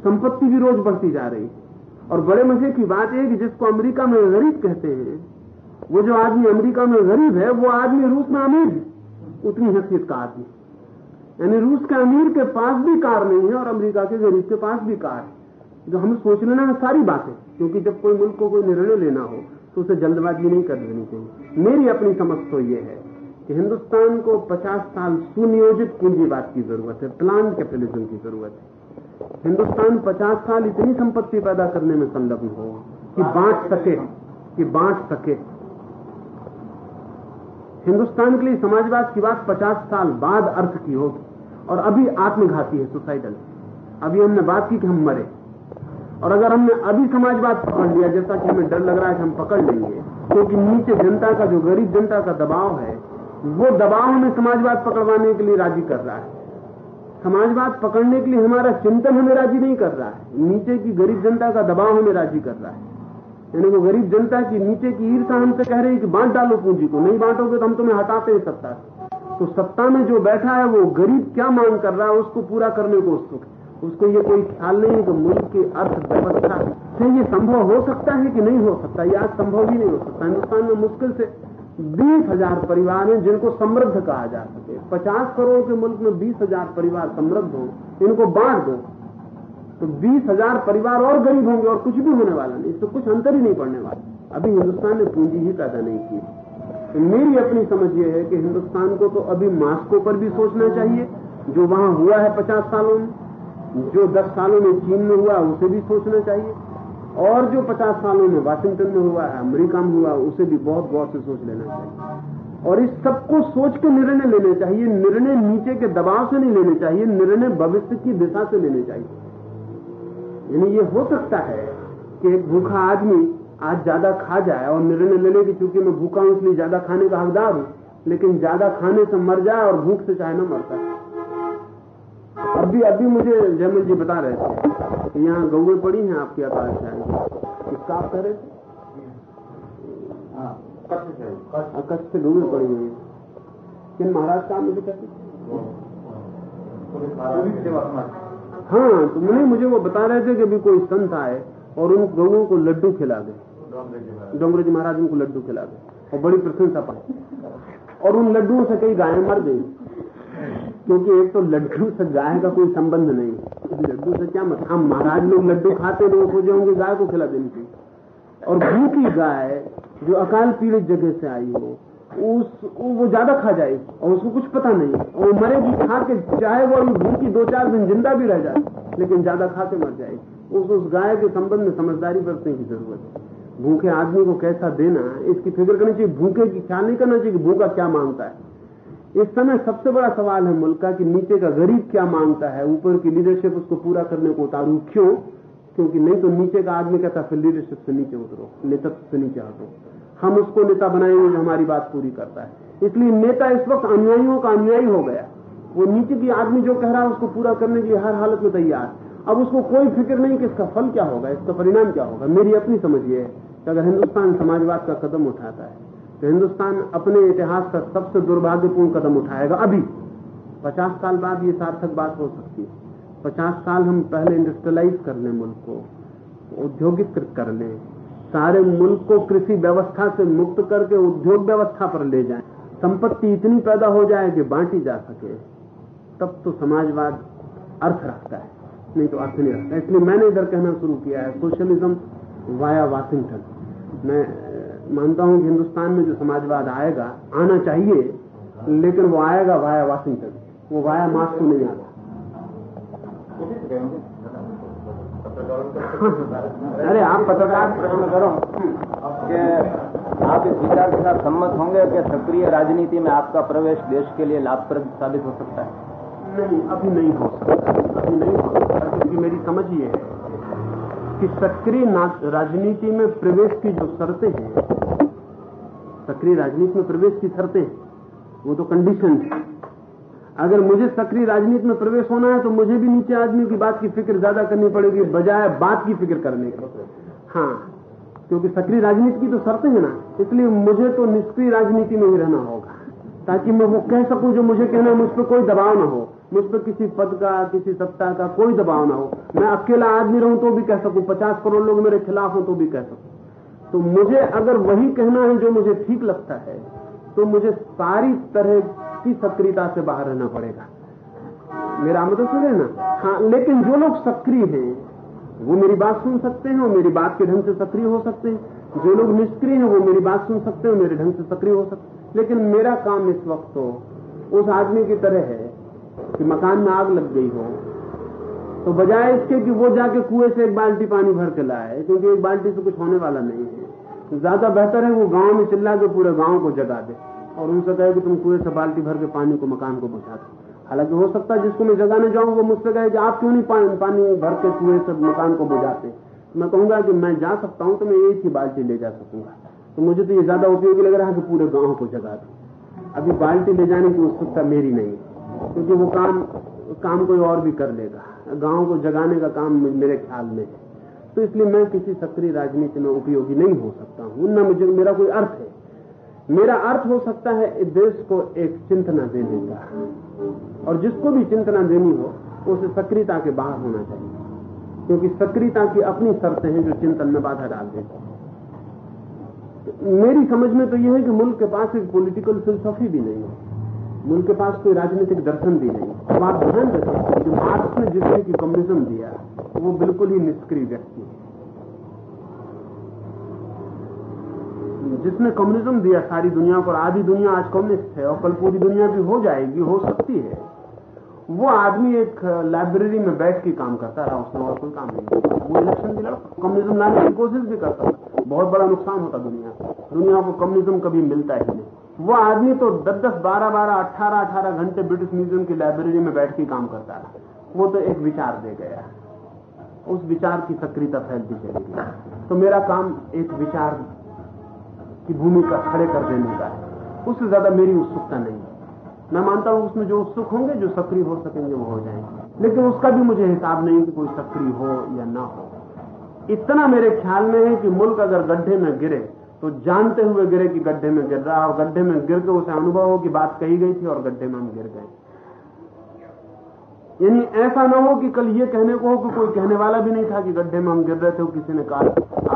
संपत्ति भी रोज बढ़ती जा रही। और बड़े मज़े की बात यह कि जिसको अमेरिका में गरीब कहते हैं, वो जो आदमी अमेरिका में गरीब है, वो आदमी रूस में अमीर उतनी हैसियत का आदमी। यानी रूस के अमीर के पास भी कार नहीं है और अमेरिका के गरीब के पास भी कार है। जो हमें सोच लेना है, सारी बातें। क्योंकि जब कोई मुल्क को कोई निर्णय लेना हो तो उसे जल्दबाजी नहीं कर देनी चाहिए। मेरी अपनी समझ तो ये है कि हिंदुस्तान को 50 साल सुनियोजित पूंजीवाद की ज़रूरत है, प्लान कैपिटलिज्म की ज़रूरत है। हिंदुस्तान 50 साल इतनी संपत्ति पैदा करने में संलग्न हो कि बांट सके, कि बांट सके। हिंदुस्तान के लिए समाजवाद की बात 50 साल बाद अर्थ की होगी और अभी आत्मघाती है सुसाइडल। अभी हमने बात की कि हम मरे। और अगर हमने अभी समाजवाद पकड़ लिया, जैसा कि हमें डर लग रहा है कि हम पकड़ लेंगे, क्योंकि तो नीचे जनता का, जो गरीब जनता का दबाव है, वो दबाव हमें समाजवाद पकड़वाने के लिए राज़ी कर रहा है। समाजवाद पकड़ने के लिए हमारा चिंतन हमें राज़ी नहीं कर रहा है। नीचे की गरीब जनता का दबाव हमें राज़ी कर रहा है। यानी वो गरीब जनता की नीचे की ईर्षा हमसे कह रही है कि बांट डालो पूंजी को, नहीं बांटोगे तो हम तुम्हें हटाते हैं सत्ता से तो सत्ता में जो बैठा है, वो गरीब क्या मांग कर रहा है, उसको पूरा करने को उत्सुक है। उसको ये कोई ख्याल नहीं है कि मुल्क की अर्थव्यवस्था से ये संभव हो सकता है कि नहीं हो सकता। ये आज संभव ही नहीं हो सकता। हिंदुस्तान में मुश्किल से बीस हज़ार परिवार हैं जिनको समृद्ध कहा जा सके। पचास करोड़ के मुल्क में बीस हज़ार परिवार समृद्ध हो, इनको बांट दो तो बीस हज़ार परिवार और गरीब होंगे और कुछ भी होने वाला नहीं। इससे कुछ अंतर ही नहीं पड़ने वाला। अभी हिंदुस्तान ने पूंजी ही पैदा नहीं की। तो मेरी अपनी समझ यह है कि हिंदुस्तान को तो अभी मास्को पर भी सोचना चाहिए। जो वहाँ हुआ है पचास सालों में, जो दस सालों में चीन में हुआ, उसे भी सोचना चाहिए। और जो पचास सालों में वाशिंगटन में हुआ है अमेरिका में हुआ, उसे भी बहुत गौर से सोच लेना चाहिए। और इस सबको सोच के निर्णय लेने चाहिए। निर्णय नीचे के दबाव से नहीं लेने चाहिए, निर्णय भविष्य की दिशा से लेने चाहिए। यानी ये हो सकता है कि एक भूखा आदमी आज ज़्यादा खा जाए, और निर्णय ले ले कि चूँकि मैं भूखा हूँ, इसलिए ज़्यादा खाने का हकदार हूँ, लेकिन ज़्यादा खाने से मर जाए और भूख से चाहे ना मरता है अभी अभी मुझे जयमल जी बता रहे थे कि यहाँ गौए पड़ी हैं आपकी आकाश किसका आप कह रहे थे? हाँ। कच्छ से डूबी पड़ी हुई किन महाराज का मुझे कहते हाँ? तो नहीं, मुझे वो बता रहे थे कि अभी कोई संत आए और उन गऊ को लड्डू खिला गए डोंगरे जी महाराज उनको लड्डू खिला गए और बड़ी प्रशंसा पाई और उन लड्डुओं से कई गायें मर गई। क्योंकि एक तो लड्डू से गाय का कोई संबंध नहीं। लड्डू से क्या मतलब? हम महाराज लोग लड्डू खाते वो सोचे होंगे गाय को खिला देनी चाहिए और भूखी गाय जो अकाल पीड़ित जगह से आई हो, उस, वो ज़्यादा खा जाएगी और उसको कुछ पता नहीं। और वो मरेगी खा के चाहे वो भूखी दो चार दिन ज़िंदा भी रह जाए, लेकिन ज़्यादा खा के मर जाएगी उस उस गाय के संबंध में समझदारी बरतने की ज़रूरत है। भूखे आदमी को कैसा देना, इसकी फ़िक्र करनी चाहिए। भूखे की ख्याल नहीं करना चाहिए कि भूखा क्या माँगता है। इस समय सबसे बड़ा सवाल है मुल्क का कि नीचे का गरीब क्या माँगता है? ऊपर की लीडरशिप उसको पूरा करने को उतारू? क्यों? क्योंकि नहीं तो नीचे का आदमी कहता फिर लीडरशिप से नीचे उतरो नेतृत्व से नीचे हटो। हम उसको नेता बनाएँगे जो हमारी बात पूरी करता है। इसलिए नेता इस वक्त अनुयायियों का अनुयायी हो गया। वो नीचे की आदमी जो कह रहा है उसको पूरा करने के लिए हर हालत में तैयार। अब उसको कोई फ़िक्र नहीं कि इसका फल क्या होगा, इसका परिणाम क्या होगा। मेरी अपनी समझ ये है कि अगर हिंदुस्तान समाजवाद का कदम उठाता है तो हिंदुस्तान अपने इतिहास का सबसे दुर्भाग्यपूर्ण कदम उठाएगा अभी। पचास साल बाद ये सार्थक बात हो सकती है। पचास साल हम पहले इंडस्ट्रियलाइज कर लें मुल्क को औद्योगिकृत कर लें, सारे मुल्क को कृषि व्यवस्था से मुक्त करके उद्योग व्यवस्था पर ले जाएँ। संपत्ति इतनी पैदा हो जाए कि बांटी जा सके, तब तो समाजवाद अर्थ रखता है, नहीं तो अर्थ नहीं रखता। इसलिए मैंने इधर कहना शुरू किया है, सोशलिज्म वाया वाशिंगटन। मैं मानता हूँ कि हिंदुस्तान में जो समाजवाद आएगा आना चाहिए लेकिन वो आएगा वाया वाशिंगटन वो वाया मास्को नहीं आता। अरे आप पत्रकार प्रश्न करो। कि आप इस विचार के साथ सम्मत होंगे कि सक्रिय राजनीति में आपका प्रवेश देश के लिए लाभप्रद साबित हो सकता है? नहीं अभी नहीं हो सकता। अभी नहीं हो सकता क्योंकि मेरी समझ ये है कि सक्रिय राजनीति में प्रवेश की जो शर्तें हैं, सक्रिय राजनीति में प्रवेश की शर्तें, वो तो कंडीशन है। अगर मुझे सक्रिय राजनीति में प्रवेश होना है तो मुझे भी नीचे आदमी की बात की फ़िक्र ज़्यादा करनी पड़ेगी, बजाय बात की फ़िक्र करने की। हाँ क्योंकि सक्रिय राजनीति की तो शर्तें हैं ना, इसलिए मुझे तो निष्क्रिय राजनीति में ही रहना होगा, ताकि मैं वो कह सकूँ जो मुझे कहना है, मुझ पर कोई दबाव ना हो। मुझ पर किसी पद का, किसी सत्ता का कोई दबाव ना हो। मैं अकेला आदमी रहूँ तो भी कह सकूँ, पचास करोड़ लोग मेरे खिलाफ हो तो भी कह सकूँ। तो मुझे अगर वही कहना है जो मुझे ठीक लगता है तो मुझे सारी तरह की सक्रियता से बाहर रहना पड़ेगा। मेरा मतलब सुने ना? हाँ लेकिन जो लोग सक्रिय हैं, वो मेरी बात सुन सकते हैं और मेरी बात के ढंग से सक्रिय हो सकते हैं। जो लोग निष्क्रिय हैं, वो मेरी बात सुन सकते हैं मेरे ढंग से सक्रिय हो सकते हैं। लेकिन मेरा काम इस वक्त तो उस आदमी की तरह है कि मकान में आग लग गई हो। तो बजाय इसके कि वो जाके कुएँ से एक बाल्टी पानी भर के लाए क्योंकि एक बाल्टी से कुछ होने वाला नहीं है। ज़्यादा बेहतर है वो गाँव में चिल्ला के पूरे गाँव को जगा दे और उनसे कहे कि तुम कुएँ से बाल्टी भर के पानी को मकान को बुझा दो। हालाँकि हो सकता है जिसको मैं जगाने जाऊँ वो मुझसे कहे कि आप क्यों नहीं पानी, पानी भर के कुएँ से मकान को बुझाते? मैं कहूँगा कि मैं जा सकता हूँ तो मैं एक ही बाल्टी ले जा सकूँगा। तो मुझे तो ये ज़्यादा उपयोगी लग रहा है कि पूरे गाँव को जगा दो। अभी बाल्टी ले जाने की उत्सुकता मेरी नहीं क्योंकि वो काम काम कोई और भी कर लेगा। गाँव को जगाने का काम मेरे ख्याल में है। तो इसलिए मैं किसी सक्रिय राजनीति में उपयोगी नहीं हो सकता हूँ। न मुझे, मेरा कोई अर्थ है। मेरा अर्थ हो सकता है देश को एक चिंतना देने का और जिसको भी चिंतना देनी हो, उसे सक्रियता के बाहर होना चाहिए। क्योंकि सक्रियता की अपनी शर्तें हैं जो चिंतन में बाधा डाल देती है। मेरी समझ में तो यह है कि मुल्क के पास एक पॉलिटिकल फिलोसॉफी भी नहीं है। मुल्क के पास कोई राजनीतिक दर्शन भी नहीं। अब आप ध्यान रखें कि मार्क्स ने जिसने की कम्युनिज्म दिया, वो बिल्कुल ही निष्क्रिय व्यक्ति है। जिसने कम्युनिज्म दिया, सारी दुनिया को आधी दुनिया आज कम्युनिस्ट है, और कल पूरी दुनिया भी हो जाएगी, हो सकती है। वो आदमी एक लाइब्रेरी में बैठ के काम करता रहा, उसने और कोई काम नहीं वो इलेक्शन भी लड़ा कम्युनिज्म लाने की कोशिश भी करता था। बहुत बड़ा नुकसान होता दुनिया दुनिया को कम्युनिज्म कभी मिलता ही नहीं। वो आदमी तो दस दस बारह बारह अट्ठारह अठारह घंटे ब्रिटिश म्यूज़ियम की लाइब्रेरी में बैठ के काम करता रहा वो तो एक विचार दे गया। उस विचार की सक्रियता फैलती चली गई। तो मेरा काम एक विचार की भूमिका खड़े कर देने का है। उससे ज़्यादा मेरी उत्सुकता नहीं मैं मानता हूँ उसमें जो उत्सुक होंगे, जो सक्रिय हो सकेंगे, वो हो जाएँगे। लेकिन उसका भी मुझे हिसाब नहीं कि कोई सक्रिय हो या ना हो। इतना मेरे ख्याल में है कि मुल्क अगर गड्ढे में गिरे तो जानते हुए गिरे कि गड्ढे में गिर रहा और गड्ढे में गिर के उसे अनुभव हो कि बात कही गई थी और गड्ढे में हम गिर गए। यानी ऐसा ना हो कि कल ये कहने को हो कि कोई कहने वाला भी नहीं था कि गड्ढे में हम गिर रहे थे किसी ने कहा,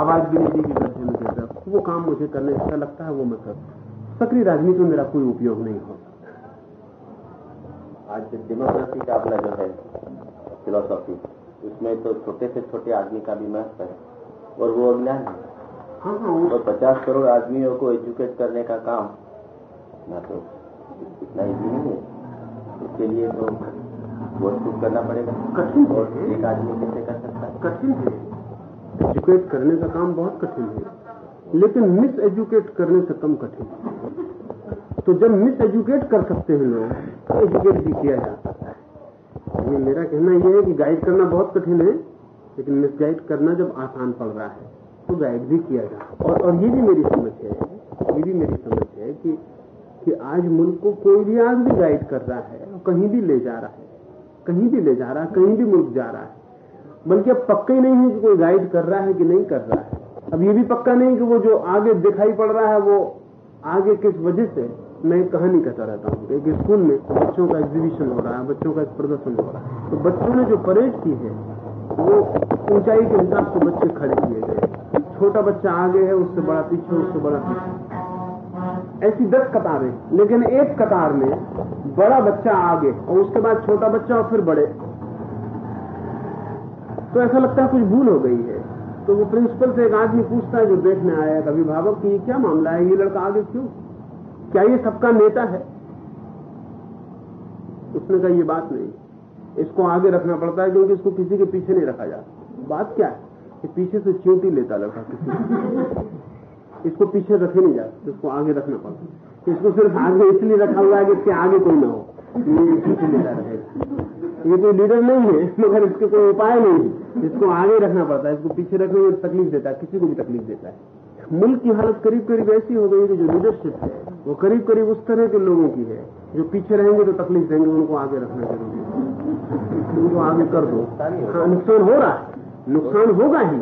आवाज़ भी नहीं दी कि गड्ढे में गिर रहे वो काम मुझे करने अच्छा लगता है, वो मैं कर। सक्रिय राजनीति में मेरा कोई उपयोग नहीं हो। आज डेमोक्रेसी का अपना जो है फिलोसॉफी उसमें तो छोटे से छोटे आदमी का भी महत्व है, और वो अज्ञान है। हाँ हाँ और पचास करोड़ आदमियों को एजुकेट करने का काम ना तो इतना इजी नहीं है। उसके लिए तो बहुत कुछ करना पड़ेगा। कठिन और एक आदमी कैसे कर सकता है? कठिन है। एजुकेट करने का काम बहुत कठिन है। लेकिन मिस एजुकेट करने से कम कठिन तो जब मिस एजुकेट कर सकते हैं लोग तो एजुकेट भी किया जा सकता है। ये मेरा कहना यह है कि गाइड करना बहुत कठिन है लेकिन मिस गाइड करना जब आसान पड़ रहा है तो गाइड भी किया जा और और ये भी मेरी समझ है, ये भी मेरी समझ है कि कि आज मुल्क को कोई भी आज भी गाइड कर रहा है कहीं भी ले जा रहा है। कहीं भी ले जा रहा है, कहीं भी मुल्क जा रहा है। बल्कि अब पक्का ही नहीं है कि कोई गाइड कर रहा है कि नहीं कर रहा है। अब ये भी पक्का नहीं कि वो जो आगे दिखाई पड़ रहा है, वो आगे किस वजह से, मैं कहानी कहता रहता हूँ। एक स्कूल में बच्चों का एग्जीबिशन हो रहा है, बच्चों का प्रदर्शन हो रहा है। तो बच्चों ने जो परेड की है, वो ऊंचाई के हिसाब से बच्चे खड़े किए गए छोटा बच्चा आगे है, उससे बड़ा पीछे, उससे बड़ा पीछे। ऐसी दस कतारें। लेकिन एक कतार में बड़ा बच्चा आगे और उसके बाद छोटा बच्चा और फिर बड़े। तो ऐसा लगता है कुछ भूल हो गई है। तो वो प्रिंसिपल से एक आदमी पूछता है जो देखने आया है अभिभावक की ये क्या मामला है? ये लड़का आगे क्यों? क्या ये सबका नेता है? उसने कहा, ये बात नहीं। इसको आगे रखना पड़ता है क्योंकि इसको किसी के पीछे नहीं रखा जाता बात क्या है? कि पीछे से चींटी लेता लड़का किसी इसको पीछे रखे नहीं जाते इसको आगे रखना पड़ता इसको सिर्फ़ आगे इसलिए रखा हुआ है कि इसके आगे कोई ना हो। ये पीछे लेता रहेगा। ये कोई लीडर नहीं है, मगर इसके कोई उपाय नहीं है। इसको आगे रखना पड़ता है, इसको पीछे रखने में तकलीफ़ देता है, किसी को भी तकलीफ़ देता है। मुल्क की हालत करीब करीब ऐसी हो गई कि जो लीडरशिप है, वो करीब करीब उस तरह के लोगों की है, जो पीछे रहेंगे तो तकलीफ़ देंगे, उनको आगे रखना ज़रूरी है। उनको आगे कर दो। नुकसान हो रहा है। नुकसान होगा ही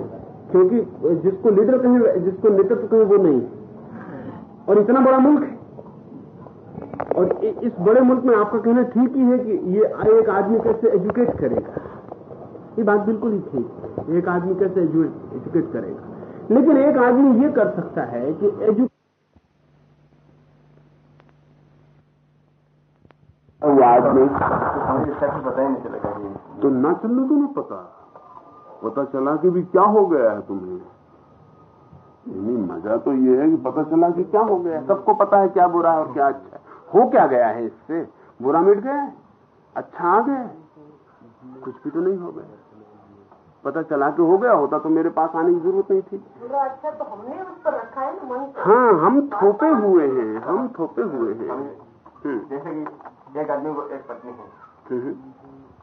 क्योंकि जिसको लीडर कहें जिसको नेतृत्व कहें वो नहीं। और इतना बड़ा मुल्क है। और इस बड़े मुल्क में आपका कहना ठीक ही है कि ये एक आदमी कैसे एजुकेट करेगा। ये बात बिल्कुल ही ठीक है। एक आदमी कैसे एजुकेट करेगा। लेकिन एक आदमी ये कर सकता है कि एजु आदमी पता नहीं चलेगा तो ना चलने को ना पता। पता चला कि भी क्या हो गया है तुम्हें? नहीं मज़ा तो ये है कि पता चला कि क्या हो गया सबको पता है क्या बुरा है और क्या अच्छा है। हो क्या गया है इससे? बुरा मिट गया अच्छा आ गया कुछ भी तो नहीं हो गया पता चला कि हो गया होता तो मेरे पास आने की ज़रूरत नहीं थी। अच्छा तो हमने उस पर रखा है ना मन हाँ हम थोपे हुए हैं हम थोपे हुए हैं। जैसे कि एक आदमी को एक पत्नी है। हम्म।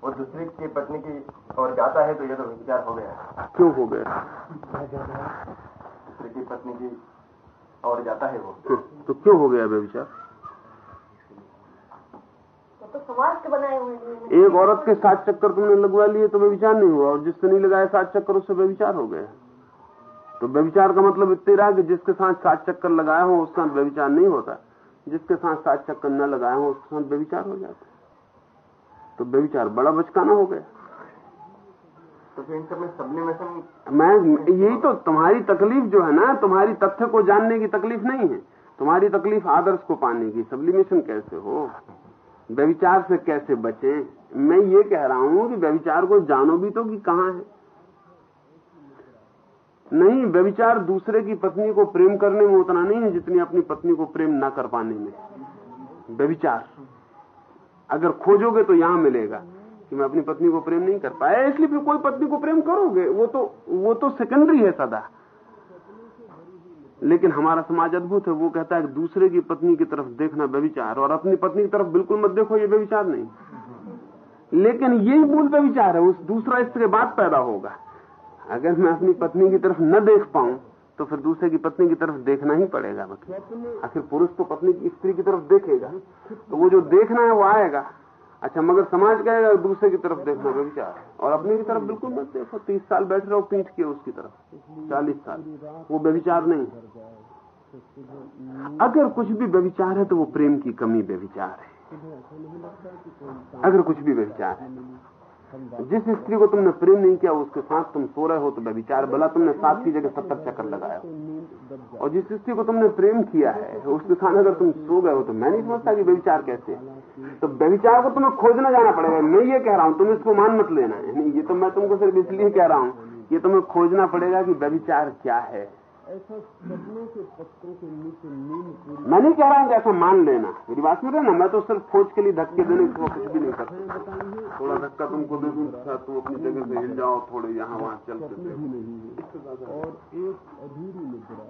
और दूसरी की पत्नी की और जाता है तो ये तो विचार हो गया। क्यों हो गया? दूसरी की पत्नी की और जाता है वो। तो क्यों हो गया व्यविचार तो समाज के बनाए हुए एक औरत के सात चक्कर तुमने लगवा लिए तो व्यविचार नहीं हुआ और जिससे नहीं लगाया सात चक्कर उससे व्यविचार हो गया। तो व्यविचार का मतलब इतने रहा कि जिसके साथ सात चक्कर लगाया हो उसके साथ व्यविचार नहीं होता। जिसके साथ सात चक्कर न लगाया हो उसके साथ व्यविचार हो जाता। तो व्यविचार बड़ा बचकाना हो गया। तो फिर इन सब में सब्लिमेशन मैं यही तो तुम्हारी तकलीफ़ जो है ना तुम्हारी तथ्य को जानने की तकलीफ़ नहीं है। तुम्हारी तकलीफ़ आदर्श को पाने की सब्लिमेशन कैसे हो? व्यविचार से कैसे बचे? मैं ये कह रहा हूँ कि व्यविचार को जानो भी तो कि कहाँ है। नहीं व्यविचार दूसरे की पत्नी को प्रेम करने में उतना नहीं है जितनी अपनी पत्नी को प्रेम ना कर पाने में। व्यविचार अगर खोजोगे तो यहाँ मिलेगा कि मैं अपनी पत्नी को प्रेम नहीं कर पाया, इसलिए फिर कोई पत्नी को प्रेम करोगे? वो तो वो तो सेकेंडरी है सदा। लेकिन हमारा समाज अद्भुत है, वो कहता है कि दूसरे की पत्नी की तरफ़ देखना व्यविचार और अपनी पत्नी की तरफ़ बिल्कुल मत देखो, ये व्यविचार नहीं। लेकिन यही मूल व्यविचार है, उस दूसरा इसके बाद पैदा होगा। अगर मैं अपनी पत्नी की तरफ़ न देख पाऊँ तो फिर दूसरे की पत्नी की तरफ़ देखना ही पड़ेगा मतलब आखिर पुरुष तो पत्नी की स्त्री की तरफ़ देखेगा। तो वो जो देखना है वो आएगा। अच्छा मगर समाज कहेगा दूसरे की तरफ़ देखना व्यविचार और अपने की तरफ़ बिल्कुल मत देखो। तीस साल बैठ रहे हो, पीठ के उसकी तरफ़। चालीस साल। वो व्यविचार नहीं। अगर कुछ भी व्यविचार है तो वो प्रेम की कमी व्यविचार है। अगर कुछ भी व्यविचार है। जिस स्त्री को तुमने प्रेम नहीं किया, उसके साथ तुम सो रहे हो तो व्यविचार भला तुमने सात की जगह सत्तर चक्कर लगाया। और जिस स्त्री को तुमने प्रेम किया है, उसके साथ अगर तुम सो गए हो तो मैं नहीं समझता कि व्यविचार कैसे तो व्यविचार को तुम्हें खोजना जाना पड़ेगा। मैं ये कह रहा हूँ, तुम इसको मान मत लेना। है ये तो मैं तुमको सिर्फ़ इसलिए कह रहा हूँ ये तुम्हें खोजना पड़ेगा कि व्यविचार क्या है। ऐसा सपनों के पत्तों के नीचे नींद पूरी मैं नहीं कह रहा हूँ ऐसा मान लेना। मेरी बात सुन रहे ना? मैं तो सिर्फ़ खोज के लिए धक्के देने को कुछ भी नहीं करता। थोड़ा धक्का तुमको दे दूँगा तुम अपनी जगह से हिल जाओ थोड़े यहाँ वहाँ चलते सकते और एक अधूरी मुद्रा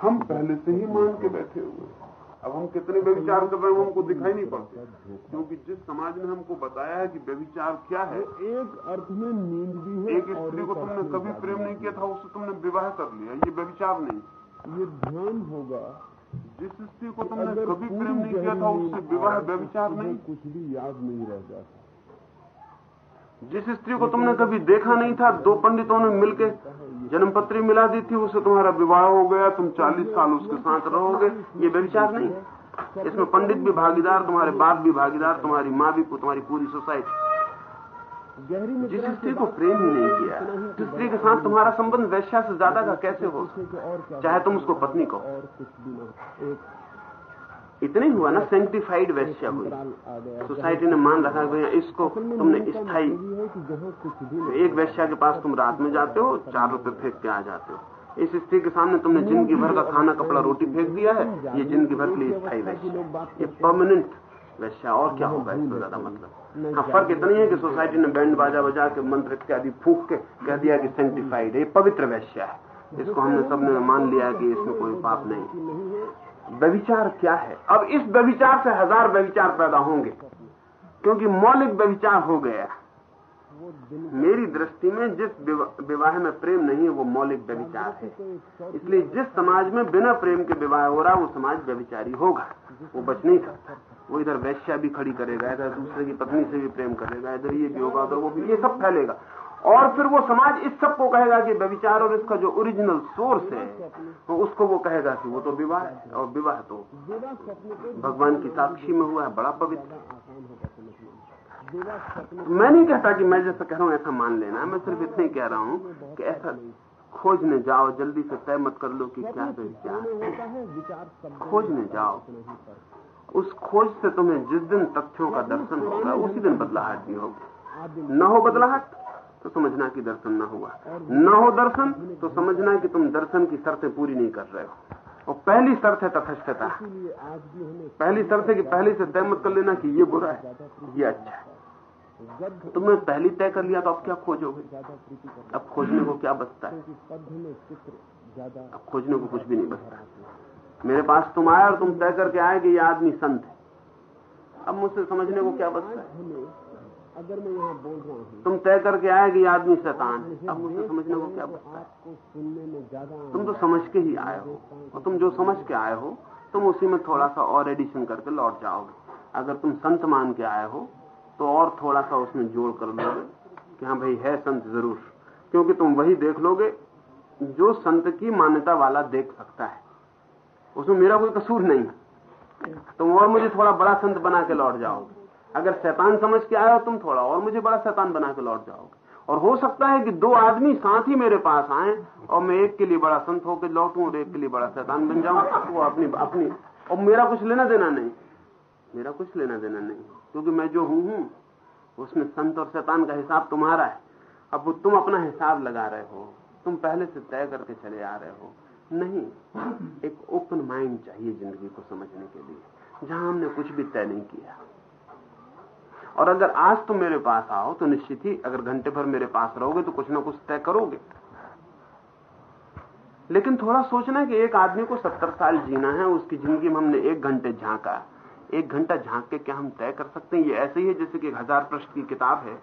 हम पहले से ही मान के बैठे हुए हैं। अब हम कितने व्यविचार कर रहे हैं हमको दिखाई नहीं पड़ते। क्योंकि जिस समाज ने हमको बताया है कि व्यविचार क्या है एक अर्थ में नींद भी है एक स्त्री को तुमने कभी प्रेम नहीं किया था उससे तुमने विवाह कर लिया ये व्यविचार नहीं। ये ध्यान होगा। जिस स्त्री को तुमने कभी प्रेम नहीं किया था उससे विवाह व्यविचार नहीं। कुछ भी याद नहीं रह जाता। जिस स्त्री को तुमने कभी देखा नहीं था, दो पंडितों ने मिलकर जन्मपत्री मिला दी थी उससे तुम्हारा विवाह हो गया, तुम चालीस साल उसके साथ रहोगे। ये व्यविचार नहीं। इसमें पंडित भी भागीदार, तुम्हारे बाप भी भागीदार, तुम्हारी माँ भी, तुम्हारी पूरी सोसाइटी। जिस स्त्री को प्रेम ही नहीं किया जिस स्त्री के साथ तुम्हारा संबंध वैश्या से ज़्यादा का कैसे हो? कि चाहे तुम उसको पत्नी एक इतने हुआ ना सेंटिफाइड वैश्या हुई। सोसाइटी ने मान रखा कि इसको तुमने तो एक वैश्या के पास तुम रात में जाते हो, चार रुपए फेंक के आ जाते हो। इस स्त्री के सामने तुमने ज़िंदगी भर का खाना, कपड़ा, रोटी फेंक दिया है, ये ज़िंदगी भर के लिए स्थायी वैश्या ये परमानेंट वैश्या, और क्या होगा इसमें ज़्यादा मतलब? हाँ फ़र्क इतना ही है कि सोसाइटी ने बैंड बाजा बजा के, मंत्र इत्यादि फूक के कह दिया कि सेंटिफाइड है पवित्र वैश्या है। इसको हमने सबने मान लिया कि इसमें कोई पाप नहीं। व्यविचार क्या है? अब इस व्यविचार से हज़ार व्यविचार पैदा होंगे, क्योंकि मौलिक व्यविचार हो गया। मेरी दृष्टि में जिस विवाह में प्रेम नहीं है वो मौलिक व्यविचार है। इसलिए जिस समाज में बिना प्रेम के विवाह हो रहा, वो समाज व्यविचारी होगा। वो बच नहीं सकता। वो इधर वैश्या भी खड़ी करेगा, इधर दूसरे की पत्नी से भी प्रेम करेगा, इधर ये भी होगा, उधर वो भी, ये सब फैलेगा। और फिर वो समाज इस सबको कहेगा कि व्यविचार और इसका जो ओरिजिनल सोर्स है तो उसको वो कहेगा कि वो तो विवाह है, और विवाह तो भगवान की साक्षी में हुआ है, बड़ा पवित्र मैं नहीं कहता कि मैं जैसा कह रहा हूँ, ऐसा मान लेना मैं सिर्फ़ इतना ही कह रहा हूँ कि ऐसा खोजने जाओ, जल्दी से तय मत कर लो कि क्या क्या खोजने जाओ। उस खोज से तुम्हें जिस दिन तथ्यों का दर्शन होगा, उसी दिन बदलाहट भी होगी। न हो बदलाहट। तो समझना कि दर्शन न हुआ। न हो दर्शन तो समझना कि तुम दर्शन की शर्तें पूरी नहीं कर रहे हो। और पहली शर्त है तथस्थता। पहली शर्त है कि पहले से तय मत कर लेना कि ये बुरा है, ये अच्छा है। तुमने पहली तय कर लिया तो अब क्या खोजोगे? अब खोजने को क्या बचता है? अब खोजने को कुछ भी नहीं बचता। मेरे पास तुम आए और तुम तय करके आए कि ये आदमी संत है। अब मुझसे समझने को क्या बचता है? अगर मैं यहाँ बोल रहा हूँ तुम तय करके आए कि आदमी शैतान है। अब मुझसे समझने को क्या बचता है? सुनने में ज़्यादा तुम तो समझ के ही आए हो। और तुम जो समझ के आए हो तुम उसी में थोड़ा सा और एडिशन करके लौट जाओगे। अगर तुम संत मान के आए हो तो और थोड़ा सा उसमें जोड़ कर लोगे कि हाँ भाई है संत ज़रूर। क्योंकि तुम वही देख लोगे जो संत की मान्यता वाला देख सकता है। उसमें मेरा कोई कसूर नहीं है। तुम और मुझे थोड़ा बड़ा संत बना के लौट जाओगे। अगर शैतान समझ के आए हो तुम थोड़ा और मुझे बड़ा शैतान बना के लौट जाओगे। और हो सकता है कि दो आदमी साथ ही मेरे पास आए और मैं एक के लिए बड़ा संत होकर लौटूं और एक के लिए बड़ा शैतान बन जाऊँ। वो अपनी अपनी। और मेरा कुछ लेना देना नहीं। मेरा कुछ लेना देना नहीं। क्योंकि मैं जो हूँ हूँ, उसमें संत और शैतान का हिसाब तुम्हारा है। अब वो तुम अपना हिसाब लगा रहे हो। तुम पहले से तय करके चले आ रहे हो। नहीं, एक ओपन माइंड चाहिए ज़िंदगी को समझने के लिए। जहाँ हमने कुछ भी तय नहीं किया। और अगर आज तुम मेरे पास आओ तो निश्चित ही अगर घंटे भर मेरे पास रहोगे तो कुछ ना कुछ तय करोगे। लेकिन थोड़ा सोचना कि एक आदमी को सत्तर साल जीना है, उसकी ज़िंदगी में हमने एक घंटे झांका। एक घंटा झाँक के क्या हम तय कर सकते हैं? ये ऐसे ही है जैसे कि हज़ार पृष्ठ की किताब है,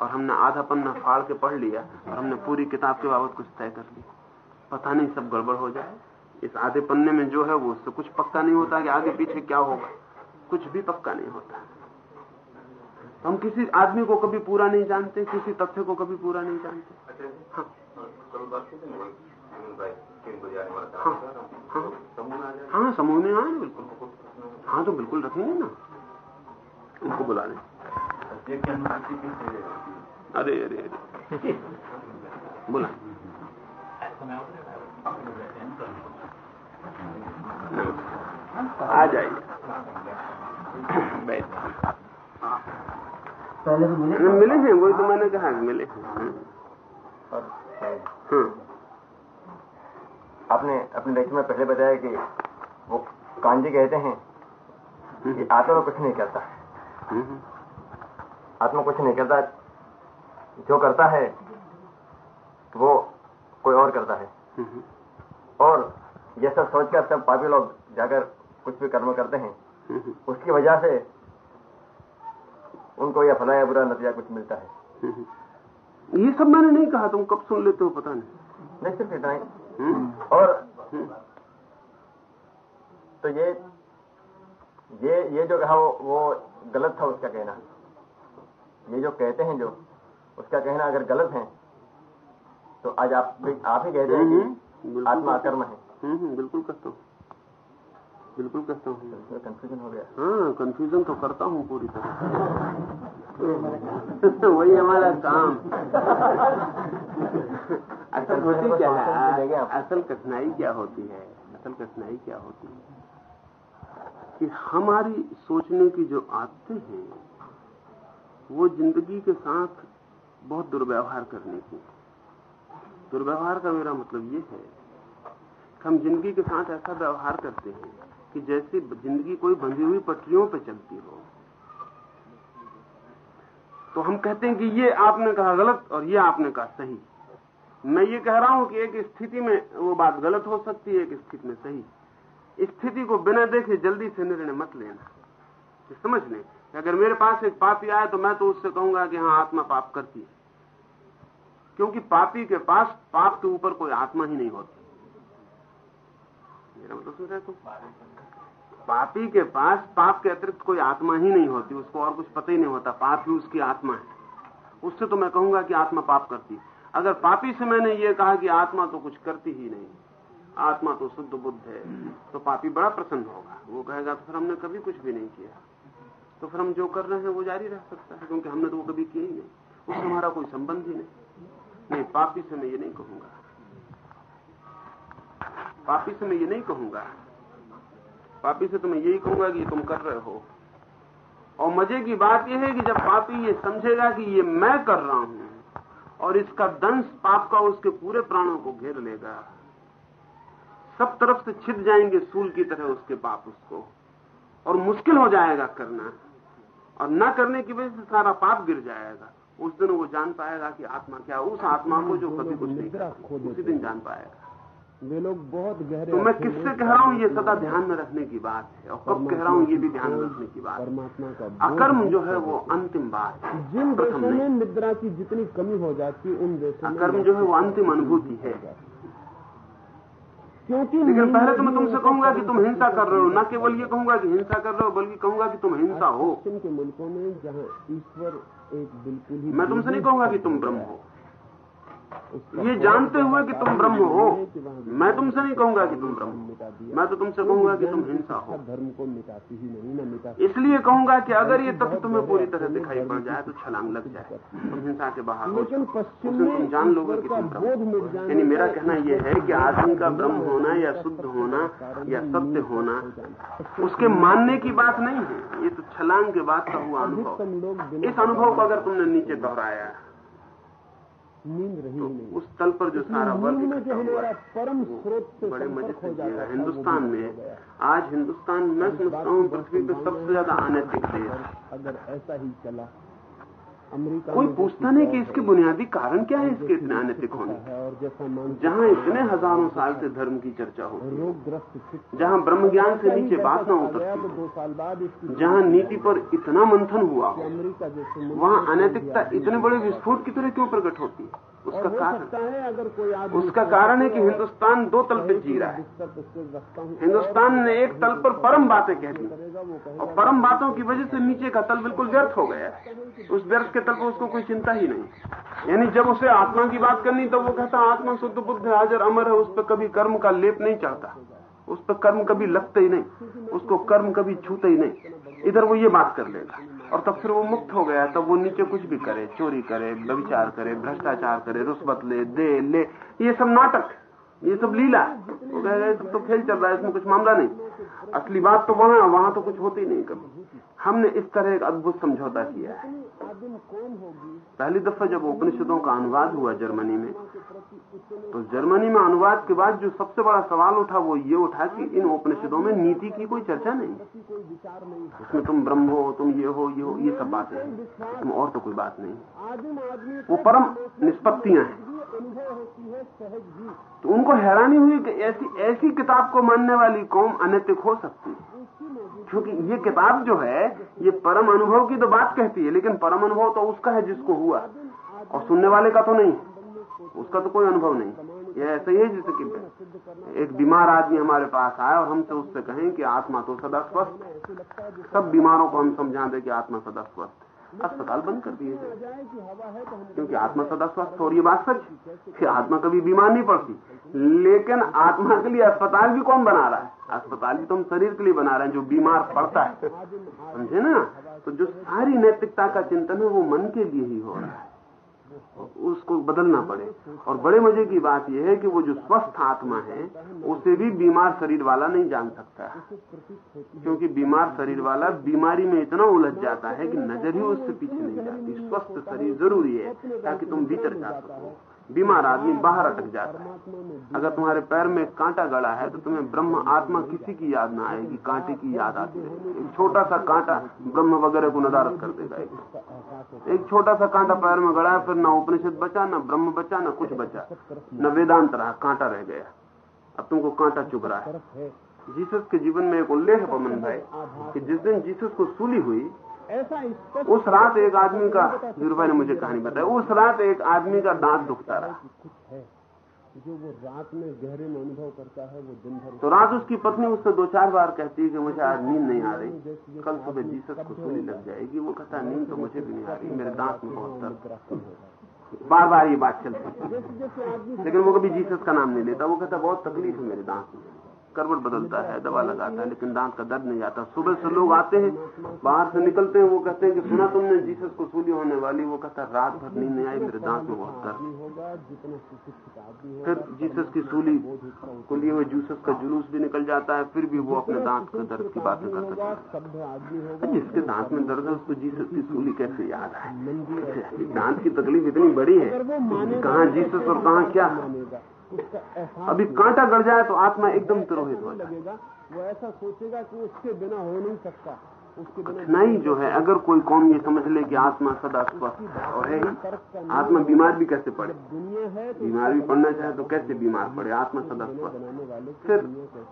और हमने आधा पन्ना फाड़ के पढ़ लिया, और हमने पूरी किताब के बाबत कुछ तय कर लिया। पता नहीं सब गड़बड़ हो जाए। इस आधे पन्ने में जो है, वो उससे कुछ पक्का नहीं होता कि आगे पीछे क्या होगा। कुछ भी पक्का नहीं होता। हम किसी आदमी को कभी पूरा नहीं जानते किसी तथ्य को कभी पूरा नहीं जानते। हाँ। हाँ। हाँ। होने आए बिल्कुल। हाँ तो। बिल्कुल रखेंगे ना। उनको बुला लें। अरे अरे अरे। बुला। आ जाइए। बैठ पहले तो मिले मिले हैं वही तो मैंने कहा मिले हैं। हाँ। आपने अपने लेक्चर में पहले बताया कि वो कांजी कहते हैं कि आत्मा कुछ नहीं करता। हम्म, आत्मा कुछ नहीं करता। जो करता है वो कोई और करता है। हम्म, और ये सब सोचकर सब पापी लोग जाकर कुछ भी कर्म करते हैं। हम्म, उसकी वजह से उनको यह भला या बुरा नतीजा कुछ मिलता है। *laughs* ये सब मैंने नहीं कहा तुम कब सुन लेते हो पता नहीं। नहीं सिर्फ़ इतना ही। हम्म, और हम्म, तो ये ये ये जो कहा वो, वो गलत था उसका कहना। ये जो कहते हैं जो उसका कहना अगर गलत है तो आज आप आप ही कहते हैं हम्म, कि आत्मा अकर्म है। बिल्कुल कहता हूँ। बिल्कुल कहता हूँ। कंफ्यूजन हो गया। हाँ कंफ्यूजन तो करता हूँ पूरी तरह *laughs* वही हमारा काम। असल होती क्या है? असल कठिनाई क्या होती है? असल कठिनाई क्या होती है? कि हमारी सोचने की जो आदतें हैं वो ज़िंदगी के साथ बहुत दुर्व्यवहार करने की। दुर्व्यवहार का मेरा मतलब ये है कि हम ज़िंदगी के साथ ऐसा व्यवहार करते हैं कि जैसे ज़िंदगी कोई बंधी हुई पटरियों पर चलती हो। तो हम कहते हैं कि ये आपने कहा गलत और ये आपने कहा सही। मैं ये कह रहा हूँ कि एक स्थिति में वो बात गलत हो सकती है, एक स्थिति में सही। स्थिति को बिना देखे जल्दी से निर्णय मत लेना। समझ लें अगर मेरे पास एक पापी आए तो मैं तो उससे कहूँगा कि हाँ आत्मा पाप करती है। क्योंकि पापी के पास पाप के ऊपर कोई आत्मा ही नहीं होती। मेरा मतलब समझ रहे तुम पापी के पास पाप के अतिरिक्त कोई आत्मा ही नहीं होती, उसको और कुछ पता ही नहीं होता। पाप ही उसकी आत्मा है। उससे तो मैं कहूँगा कि आत्मा पाप करती अगर पापी से मैंने ये कहा कि आत्मा तो कुछ करती ही नहीं, आत्मा तो शुद्ध बुद्ध है तो पापी बड़ा प्रसन्न होगा। वो कहेगा तो फिर हमने कभी कुछ भी नहीं किया। तो फिर हम जो कर रहे हैं वो जारी रह सकता है, क्योंकि हमने तो वो कभी किया ही नहीं। उससे हमारा कोई संबंध ही नहीं। नहीं, पापी से मैं ये नहीं कहूँगा। पापी से मैं ये नहीं कहूँगा पापी से तो मैं यही कहूँगा कि ये तुम कर रहे हो। और मज़े की बात यह है कि जब पापी ये समझेगा कि ये मैं कर रहा हूँ, और इसका दंश पाप का उसके पूरे प्राणों को घेर लेगा, सब तरफ़ से छिद जाएँगे सूल की तरह उसके पाप उसको, और मुश्किल हो जाएगा करना। और न करने की वजह से सारा पाप गिर जाएगा। उस दिन वो जान पाएगा कि आत्मा क्या, उस आत्मा को जो कभी कुछ नहीं, उसी दिन जान पाएगा। वे लोग बहुत गहरे तो मैं किससे कह रहा हूँ ये सदा ध्यान में रखने की बात है और कब कह रहा हूँ ये भी ध्यान में रखने की बात परमात्मा का अकर्म जो है वो अंतिम बात है जिन देशों में निद्रा की जितनी कमी हो जाती है उन देशों में अकर्म जो है वो अंतिम अनुभूति है क्योंकि लेकिन पहले तो मैं तुमसे कहूँगा कि तुम हिंसा कर रहे हो न केवल ये कहूँगा कि हिंसा कर रहे हो बल्कि कहूँगा कि तुम हिंसा हो। के मुल्कों में जहाँ ईश्वर एक बिल्कुल ही मैं तुमसे नहीं कहूँगा कि तुम ब्रह्म हो। ये जानते हुए कि तुम ब्रह्म हो। है मैं तुमसे नहीं कहूँगा कि तुम ब्रह्म हो। मैं तो तुमसे कहूँगा कि तुम हिंसा हो। धर्म को मिटाती ही नहीं ना मिटा इसलिए कहूँगा कि अगर ये तथ्य तुम्हें पूरी तरह दिखाई पड़ जाए तो छलांग लग जाए। तुम हिंसा के बाहर हो पश्चिम तुम जान लोगे कि तुम ब्रह्म हो। यानी मेरा कहना यह है कि आदमी का ब्रह्म होना या शुद्ध होना या सत्य होना, उसके मानने की बात नहीं है। ये तो छलांग के बाद का हुआ अनुभव। इस अनुभव को अगर तुमने नीचे दोहराया नींद रही तो नहीं। उस तल पर जो सारा वर्ग में जो इकट्ठा हुआ हमारा है परम स्रोत से बड़े मज़े से जाता हिंदुस्तान में आज हिंदुस्तान मैं समझता हूँ पृथ्वी पर सबसे ज़्यादा अनैतिक देश हैं अगर ऐसा ही चला अमेरिका कोई पूछता नहीं कि इसके बुनियादी कारण क्या है इसके इतने अनैतिक होने? और जैसा जहाँ इतने हज़ारों साल से धर्म की चर्चा हो रोगग्रस्त जहाँ ब्रह्म ज्ञान से नीचे बात न तो दो साल बाद जहाँ नीति पर इतना मंथन हुआ हो अमेरिका जैसे वहाँ अनैतिकता इतने बड़े विस्फोट की तरह क्यों प्रकट होती है? उसका कारण है अगर कोई आदमी उसका कारण है कि हिंदुस्तान दो तल पे जी रहा है। हिंदुस्तान ने एक तल पर परम बातें कह दी। और परम बातों की वजह से नीचे का तल बिल्कुल व्यर्थ हो गया उस व्यर्थ के तल पर उसको कोई चिंता ही नहीं। यानी जब उसे आत्मा की बात करनी तो वो कहता आत्मा शुद्ध बुद्ध है हाजर अमर है उस पर कभी कर्म का लेप नहीं चाहता। उस पर कर्म कभी लगते ही नहीं। उसको कर्म कभी छूते ही नहीं। इधर वो ये बात कर लेगा। और तब फिर वो मुक्त हो गया, तब वो नीचे कुछ भी करे, चोरी करे व्यविचार करे, भ्रष्टाचार करे, रुस्वत ले, दे, ले, ये सब नाटक, ये सब लीला। वो कह रहे तो खेल चल रहा है, इसमें कुछ मामला नहीं। असली बात तो वहाँ वहाँ तो कुछ होती नहीं कभी। हमने इस तरह एक अद्भुत समझौता किया है। पहली दफ़ा जब उपनिषदों का अनुवाद हुआ जर्मनी में तो जर्मनी में अनुवाद के बाद जो सबसे बड़ा सवाल उठा वो ये उठा कि इन उपनिषदों में नीति की कोई चर्चा नहीं। उसमें तुम ब्रह्म हो, तुम ये हो ये हो, ये सब बातें हैं। और तो कोई बात नहीं। वो परम निष्पत्तियाँ हैं। तो उनको हैरानी हुई कि ऐसी ऐसी किताब को मानने वाली कौम अनैतिक हो सकती है। क्योंकि ये किताब जो है ये परम अनुभव की तो बात कहती है लेकिन परम अनुभव तो उसका है जिसको हुआ। और सुनने वाले का तो नहीं। उसका तो कोई अनुभव नहीं। ये ऐसा ही है जैसे कि एक बीमार आदमी हमारे पास आए और हमसे उससे कहें कि आत्मा तो सदा स्वस्थ है। सब बीमारों को हम समझा दें कि आत्मा सदा स्वस्थ है। अस्पताल बंद कर दिए जाए। क्योंकि आत्मा सदा स्वस्थ और ये बात सच फिर आत्मा कभी बीमार नहीं पड़ती। लेकिन आत्मा के लिए अस्पताल भी कौन बना रहा है? अस्पताल भी तो हम शरीर के लिए बना रहे हैं जो बीमार पड़ता है। समझे ना? तो जो सारी नैतिकता का चिंतन है वो मन के लिए ही हो रहा है। उसको बदलना पड़े। और बड़े मज़े की बात यह है कि वो जो स्वस्थ आत्मा है, उसे भी बीमार शरीर वाला नहीं जान सकता। क्योंकि बीमार शरीर वाला बीमारी में इतना उलझ जाता है कि नज़र ही उससे पीछे नहीं जाती। स्वस्थ शरीर ज़रूरी है ताकि तुम भीतर जा सको। बीमार आदमी बाहर अटक जाता है। अगर तुम्हारे पैर में कांटा गड़ा है तो तुम्हें ब्रह्म आत्मा किसी की याद ना आएगी, कांटे की याद आती है एक छोटा सा कांटा ब्रह्म वगैरह को नदारत कर देगा एक। एक छोटा सा कांटा पैर में गड़ा है, फिर ना उपनिषद बचा, ना ब्रह्म बचा, ना कुछ बचा। न वेदांत रहा, कांटा रह गया। अब तुमको कांटा चुभ रहा है। जीसस के जीवन में एक उल्लेख पमन भाई, कि जिस दिन जीसस को सूली हुई ऐसा उस रात एक आदमी का वीरभाई ने मुझे कहानी बताई। उस रात एक आदमी का दांत दुखता रहा। कुछ है जो वो रात में गहरे में अनुभव करता है वो दिन भर तो रात उसकी पत्नी उससे दो चार बार कहती है कि मुझे आज नींद नहीं आ रही। कल सुबह जीसस को सुनी लग जाएगी। वो कहता नींद तो मुझे भी नहीं आ रही। मेरे दांत में बहुत दर्द बार बार ये बात चलती। लेकिन वो कभी जीसस का नाम नहीं लेता। वो कहता बहुत तकलीफ़ है मेरे दांत में। करवट बदलता है, दवा लगाता है, लेकिन दांत का दर्द नहीं आता। सुबह से लोग आते हैं, बाहर से निकलते हैं, वो कहते हैं कि सुना तुमने, जीसस को सूली होने वाली, वो कहता रात भर नींद नहीं आई, मेरे दांत में बहुत दर्द फिर जीसस की सूली को लिए हुए जूसस का जुलूस भी निकल जाता है, फिर भी वो अपने दांत के दर्द की बातें कर सकता है। जिसके दांत में दर्द है, उसको जीसस की सूली कैसे याद आए? दांत की तकलीफ़ इतनी बड़ी है कहाँ जीसस और कहाँ क्या? अभी कांटा गड़ जाए तो आत्मा एकदम तिरोहित हो लगेगा वो ऐसा सोचेगा कि उसके बिना हो नहीं सकता। उसके बिना नहीं जो है अगर कोई कौम ये समझ ले कि आत्मा सदा स्वस्थ और है ही आत्मा बीमार भी कैसे पड़े? दुनिया है तो बीमार भी पड़ना चाहे तो कैसे बीमार पड़े? आत्मा सदा स्वस्थ। फिर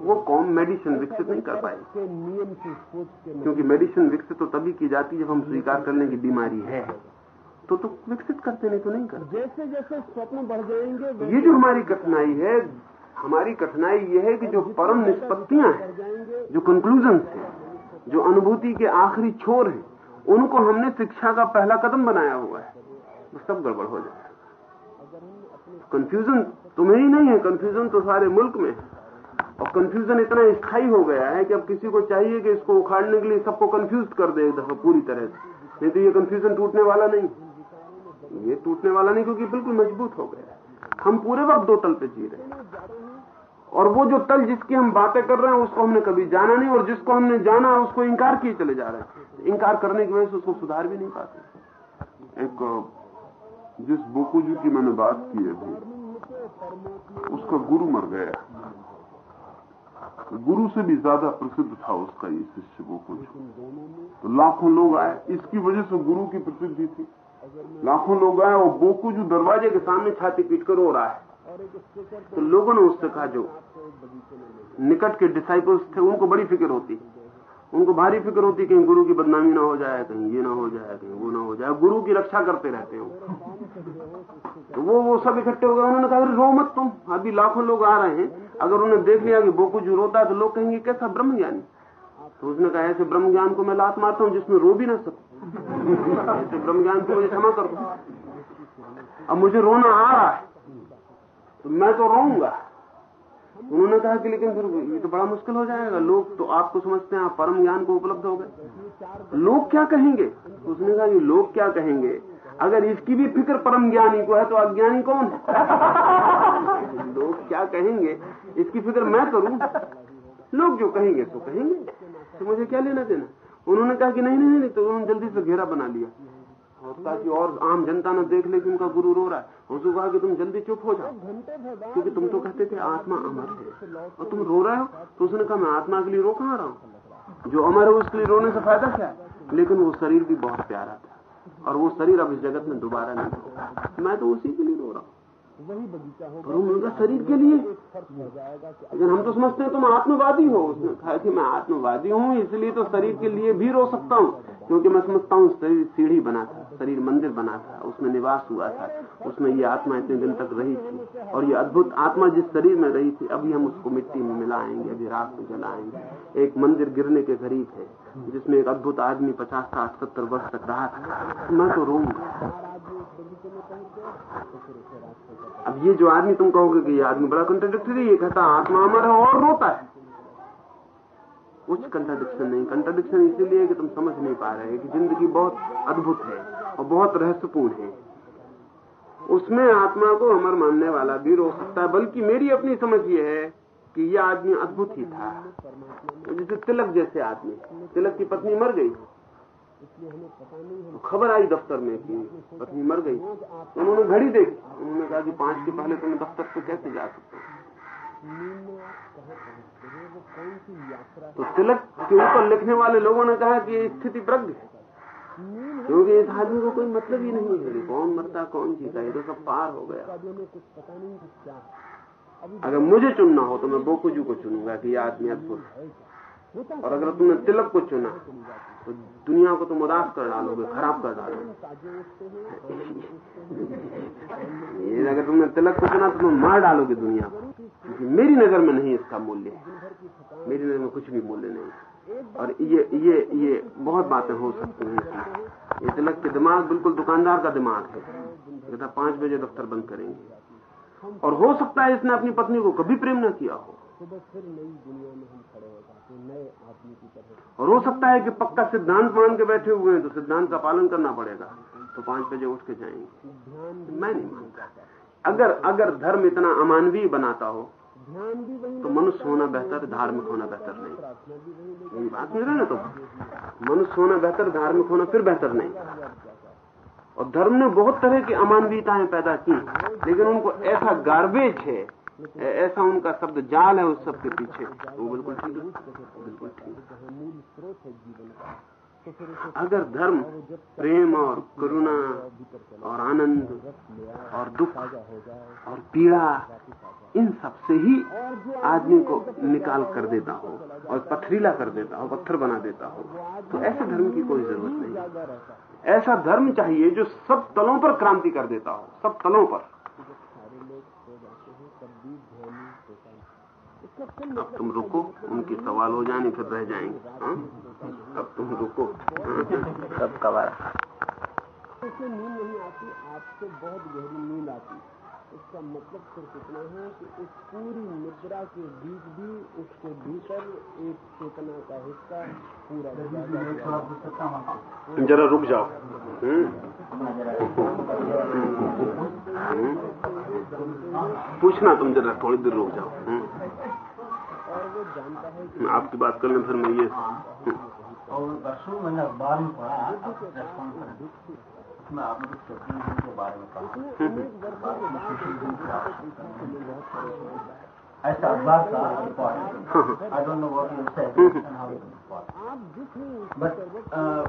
वो कौम मेडिसिन विकसित नहीं कर पाएगी। के क्योंकि मेडिसिन विकसित तो तभी की जाती है जब हम स्वीकार कर लें कि बीमारी है। तो तो विकसित करते नहीं तो नहीं करते। जैसे जैसे स्वप्न बढ़ जाएँगे ये जो हमारी कठिनाई है हमारी कठिनाई ये है कि जो परम निष्पत्तियाँ हैं जो कंक्लूजन है जो अनुभूति के आखिरी छोर हैं उनको हमने शिक्षा का पहला कदम बनाया हुआ है वो सब गड़बड़ हो जाए कंफ्यूजन तुम्हें ही नहीं है कंफ्यूजन तो सारे मुल्क में है। और कंफ्यूजन इतना स्थायी हो गया है कि अब किसी को चाहिए कि इसको उखाड़ने के लिए सबको कंफ्यूज कर दे एक दफ़ा पूरी तरह से। नहीं तो ये कंफ्यूजन टूटने वाला नहीं ये टूटने वाला नहीं, क्योंकि बिल्कुल मज़बूत हो गया हम पूरे वक्त दो तल पे जी रहे हैं। और वो जो तल जिसकी हम बातें कर रहे हैं, उसको हमने कभी जाना नहीं, और जिसको हमने जाना, उसको इंकार किए चले जा रहे हैं। इंकार करने की वजह से उसको सुधार भी नहीं पाते। एक, जिस बोकू जी की मैंने बात की अभी, उसका गुरु मर गया। गुरु से भी ज़्यादा प्रसिद्ध था उसका ये शिष्य बोकू तो लाखों लोग आए। इसकी वजह से गुरु की प्रसिद्धि थी। लाखों लोग आए और बोकू जो दरवाजे के सामने छाती पीट कर रो रहा है। तो लोगों ने उससे कहा, जो निकट के डिसाइपल्स थे, उनको बड़ी फ़िक्र होती। उनको भारी फ़िक्र होती कहीं गुरु की बदनामी ना हो जाए, कहीं ये ना हो जाए, कहीं वो ना हो जाए। गुरु की रक्षा करते रहते हो। तो वो वो सब इकट्ठे हो गए उन्होंने कहा रो मत तुम। अभी लाखों लोग आ रहे हैं। अगर उन्हें देख लिया कि बोकू जो रोता है तो लोग कहेंगे, कैसा ब्रह्म ज्ञानी तो उसने कहा, ऐसे ब्रह्म ज्ञान को मैं लात मारता हूँ, जिसमें रो भी ना सकूँ। ऐसे ब्रह्म ज्ञान को मुझे क्षमा कर दो। अब मुझे रोना आ रहा है। तो मैं तो रोऊँगा। उन्होंने कहा कि लेकिन फिर ये तो बड़ा मुश्किल हो जाएगा। लोग तो आपको समझते हैं, आप परम ज्ञान को उपलब्ध हो गए। लोग क्या कहेंगे? उसने कहा कि लोग क्या कहेंगे? अगर इसकी भी फ़िक्र परम ज्ञानी को है तो अज्ञानी कौन है? लोग क्या कहेंगे? इसकी फ़िक्र मैं करूँ? लोग जो कहेंगे तो कहेंगे। तो मुझे क्या लेना देना? उन्होंने कहा कि नहीं नहीं नहीं तो उन्होंने जल्दी से घेरा बना लिया। ताकि और आम जनता न देख ले कि उनका गुरु रो रहा है। उसको कहा कि तुम जल्दी चुप हो जाओ। क्योंकि तुम तो कहते थे, आत्मा अमर है। और तुम रो रहे हो तो उसने कहा, मैं आत्मा के लिए रो कहा रहा हूँ? जो अमर है, उसके लिए रोने से फ़ायदा क्या लेकिन वो शरीर भी बहुत प्यारा था। और वो शरीर अब इस जगत में दोबारा नहीं मैं तो उसी के लिए रो रहा हूँ। वही बगीचा होगा। पर उनका शरीर के लिए। हो लेकिन हम तो समझते हैं तुम आत्मवादी हो। उसने कहा कि मैं आत्मवादी हूँ इसलिए तो शरीर के लिए भी रो सकता हूँ। क्योंकि मैं समझता हूँ शरीर सीढ़ी बना था शरीर मंदिर बना था उसमें निवास हुआ था उसमें ये आत्मा इतने दिन तक रही थी। और ये अद्भुत आत्मा जिस शरीर में रही थी अभी हम उसको मिट्टी में मिलाएँगे अभी राख में जलाएँगे। एक मंदिर गिरने के करीब है जिसमें एक अद्भुत आदमी पचास साठ सत्तर वर्ष तक रहा था। मैं तो रोऊँगा। अब ये जो आदमी तुम कहोगे कि ये आदमी बड़ा कंट्राडिक्टरी ये कहता आत्मा अमर है और रोता है। कुछ कंट्राडिक्शन नहीं। कंट्राडिक्शन इसीलिए कि तुम समझ नहीं पा रहे कि ज़िंदगी बहुत अद्भुत है और बहुत रहस्यपूर्ण है। उसमें आत्मा को अमर मानने वाला भी रो सकता है, बल्कि मेरी अपनी समझ ये है कि यह आदमी अद्भुत ही था। जैसे तिलक जैसे आदमी। तिलक की पत्नी मर गई। इसलिए हमें पता नहीं हम खबर आई दफ्तर में कि पत्नी मर गई। तो उन्होंने घड़ी देखी। उन्होंने कहा कि पाँच के पहले तुम दफ्तर पे कैसे जा सकते हो? हैं? सी तो तिलक के ऊपर लिखने वाले लोगों ने कहा कि स्थिति प्रज्ञ है। क्योंकि इस आदमी को कोई मतलब ही नहीं है कौन मरता कौन जीता। ये तो सब पार हो गया। कुछ पता नहीं कि क्या अगर मुझे चुनना हो तो मैं बोकुजू को चुनूँगा कि ये आदमी अद्भुत है। और अगर तुमने तिलक को चुना तो दुनिया को तुम उदास कर डालोगे, खराब कर डालोगे। अगर तुमने तिलक को चुना तो तुम मार डालोगे दुनिया को। क्योंकि मेरी नज़र में नहीं इसका मूल्य है। मेरी नज़र में कुछ भी मूल्य नहीं और ये ये ये बहुत बातें हो सकती हैं ये तिलक के दिमाग बिल्कुल दुकानदार का दिमाग है। कहता पाँच बजे दफ्तर बंद करेंगे। और हो सकता है इसने अपनी पत्नी को कभी प्रेम न किया हो सुबह फिर नई दुनिया में हम खड़े हो जाते हैं। नए आदमी की तरह। और हो सकता है कि पक्का सिद्धांत मान के बैठे हुए हैं तो सिद्धांत का पालन करना पड़ेगा। तो पाँच बजे उठ के जाएँगे। मैं नहीं मानता। अगर अगर धर्म इतना अमानवीय बनाता हो तो मनुष्य होना बेहतर धार्मिक होना बेहतर नहीं। यही बात मेरा ना तो मनुष्य होना बेहतर धार्मिक होना फिर बेहतर नहीं। और धर्म ने बहुत तरह की अमानवीयताएँ पैदा की लेकिन उनको ऐसा गार्बेज है ऐसा उनका शब्द जाल है उस सब के पीछे। वो बिल्कुल ठीक है। बिल्कुल ठीक अगर धर्म, प्रेम और करुणा और आनंद और दुख और पीड़ा इन सबसे ही आदमी को निकाल कर देता हो और पथरीला कर देता हो, पत्थर बना देता हो तो ऐसे धर्म की कोई ज़रूरत नहीं। ऐसा धर्म चाहिए जो सब तलों पर क्रांति कर देता हो, सब तलों पर सारे लोग सो जाते हैं तब भी ध्यानी होता है इसका फिर अब तुम रुको उनके सवाल हो जाने फिर रह जाएँगे हाँ? अब तुम रुको सब कबारा उससे नींद नहीं आती आपसे बहुत गहरी नींद आती इसका मतलब सिर्फ़ इतना है कि इस पूरी निद्रा के बीच भी उसके भीतर एक चेतना का हिस्सा पूरा जरा रुक जाओ? हम्म? पूछना तुम जरा थोड़ी देर रुक जाओ आपकी बात कर लें फिर मैं ये हम्म। और मैंने अखबार में पढ़ा प्रेस कॉन्फ्रेंस उसमें आपने कुछ के बारे में कहा ऐसा अखबार का I don't know what you said and how you uh,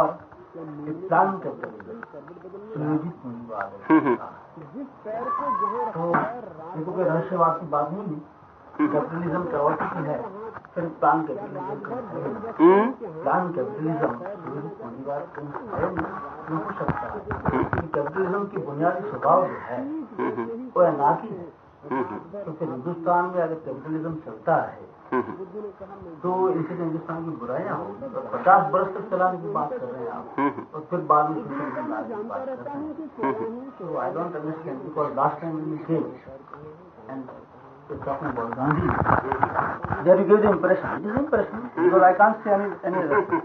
it capitalism. सुनियोजित पूंजीवाद है। जिस पैर को जहाँ तो रखा है देखो कोई रहस्यवाद की बात नहीं है कैपिटलिज्म कैओटिक है फिर प्लान कैपिटलिज्म प्लान कैपिटलिज्म है हो सकता है। कैपिटलिज्म की बुनियादी स्वभाव जो है वो अनाकी है। तो फिर हिंदुस्तान में अगर कैपिटलिज्म चलता है तो इनसे तो हिंदुस्तान की बुराइयाँ होंगी तो पचास वर्ष तक चलाने की बात कर रहे हैं आप और फिर बाद में सोशलिज्म लाने की बात कर रहे हैं तो I don't understand because last time we said And you're talking about Gandhi. There you give the impression. It is impression because I can't say any any other thing.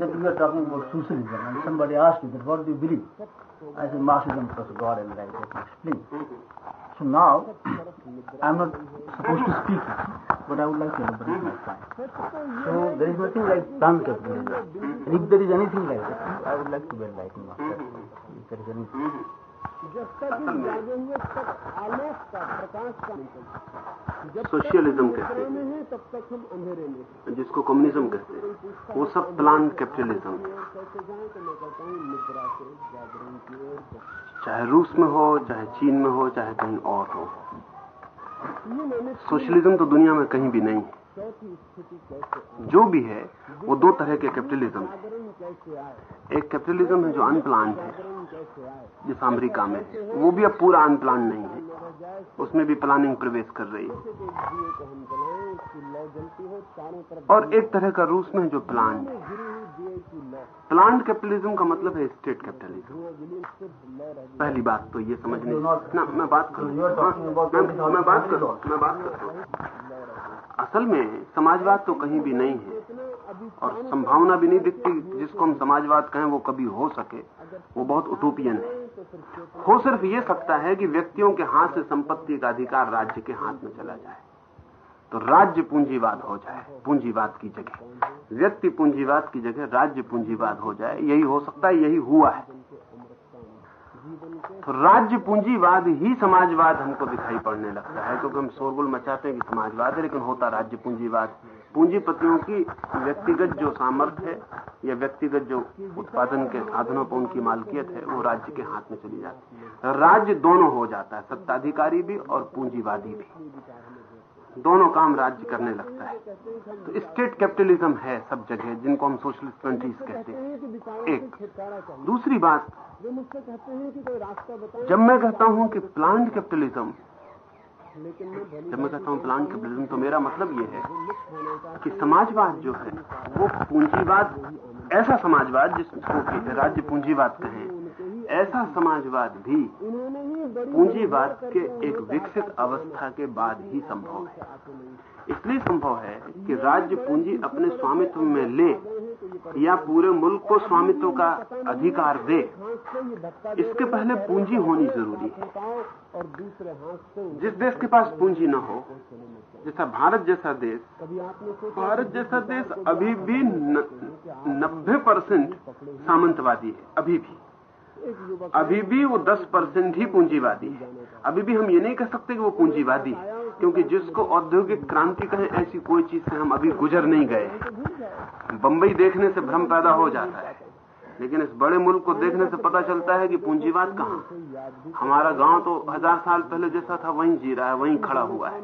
That you are talking about socialism and somebody asked you that what do you believe? I said Marxism plus God and like that. Explain. So now I'm not supposed to speak, but I would like to elaborate my point. So there is nothing like planned capitalism. And if there is anything like that, I would like to be enlightened. If there is anything. जब तक जागे हुए तक आलोक का प्रकाश का निकल। जब socialism कहते है। तब तक हम अंधेरे में। जिसको कम्युनिज्म कहते हैं। वो सब प्लान कैपिटलिज्म तो मैं कहता हूँ निद्रा से जागरण की ओर बढ़ो। चाहे रूस में हो चाहे चीन में हो चाहे कहीं और हो। सोशलिज्म तो दुनिया में कहीं भी नहीं। है जो भी है वो दो तरह के कैपिटलिज्म है। एक कैपिटलिज्म है जो अनप्लान है जिस अमेरिका में वो भी अब पूरा अनप्लान नहीं है। उसमें भी प्लानिंग प्रवेश कर रही है। और एक तरह का रूस में जो प्लान है। प्लान कैपिटलिज्म का मतलब है स्टेट कैपिटलिज्म पहली बात तो ये समझने ना मैं बात करूँ हाँ, मैं, बात करूँ मैं बात करता हूँ। असल में समाजवाद तो कहीं भी नहीं है। और संभावना भी नहीं दिखती जिसको हम समाजवाद कहें, वो कभी हो सके। वो बहुत उटोपियन है। हो सिर्फ़ ये सकता है कि व्यक्तियों के हाथ से संपत्ति का अधिकार राज्य के हाथ में चला जाए। तो राज्य पूंजीवाद हो जाए, पूंजीवाद की जगह। व्यक्ति पूंजीवाद की जगह राज्य पूंजीवाद हो जाए। यही हो सकता है, यही हुआ है। तो राज्य पूंजीवाद ही समाजवाद हमको दिखाई पड़ने लगता है, क्योंकि हम शोरगुल मचाते हैं कि समाजवाद है, लेकिन होता राज्य पूंजीवाद। पूंजीपतियों की व्यक्तिगत जो सामर्थ्य है, या व्यक्तिगत जो उत्पादन के साधनों पर उनकी मालकियत है, वो राज्य के हाथ में चली जाती है। राज्य दोनों हो जाता है, सत्ताधिकारी भी और पूंजीवादी भी। दोनों काम राज्य करने लगता है। तो स्टेट कैपिटलिज्म है सब जगह, जिनको हम सोशलिस्ट कंट्रीज़ कहते हैं। एक। दूसरी बात, जब मैं कहता हूँ कि प्लांट कैपिटलिज्म, जब मैं कहता हूँ प्लांट कैपिटलिज्म तो मेरा मतलब ये है कि समाजवाद जो है, वो पूंजीवाद, ऐसा समाजवाद जिसको राज्य पूंजीवाद कहें ऐसा समाजवाद भी पूंजीवाद के एक विकसित अवस्था के बाद ही संभव है। इसलिए संभव है कि राज्य पूंजी अपने स्वामित्व में ले या पूरे मुल्क को स्वामित्व का अधिकार दे। इसके पहले पूंजी होनी ज़रूरी है। जिस देश के पास पूंजी न हो जैसा भारत जैसा देश भारत जैसा देश अभी भी नब्बे परसेंट सामंतवादी है अभी भी। अभी भी वो 10 परसेंट ही पूंजीवादी है। अभी भी हम ये नहीं कह सकते कि वो पूंजीवादी है, क्योंकि जिसको औद्योगिक क्रांति कहें, ऐसी कोई चीज़ से हम अभी गुजर नहीं गए बंबई देखने से भ्रम पैदा हो जाता है, लेकिन इस बड़े मुल्क को देखने से पता चलता है कि पूंजीवाद कहाँ हमारा गाँव तो हज़ार साल पहले जैसा था, वहीं जी रहा है, वहीं खड़ा हुआ है।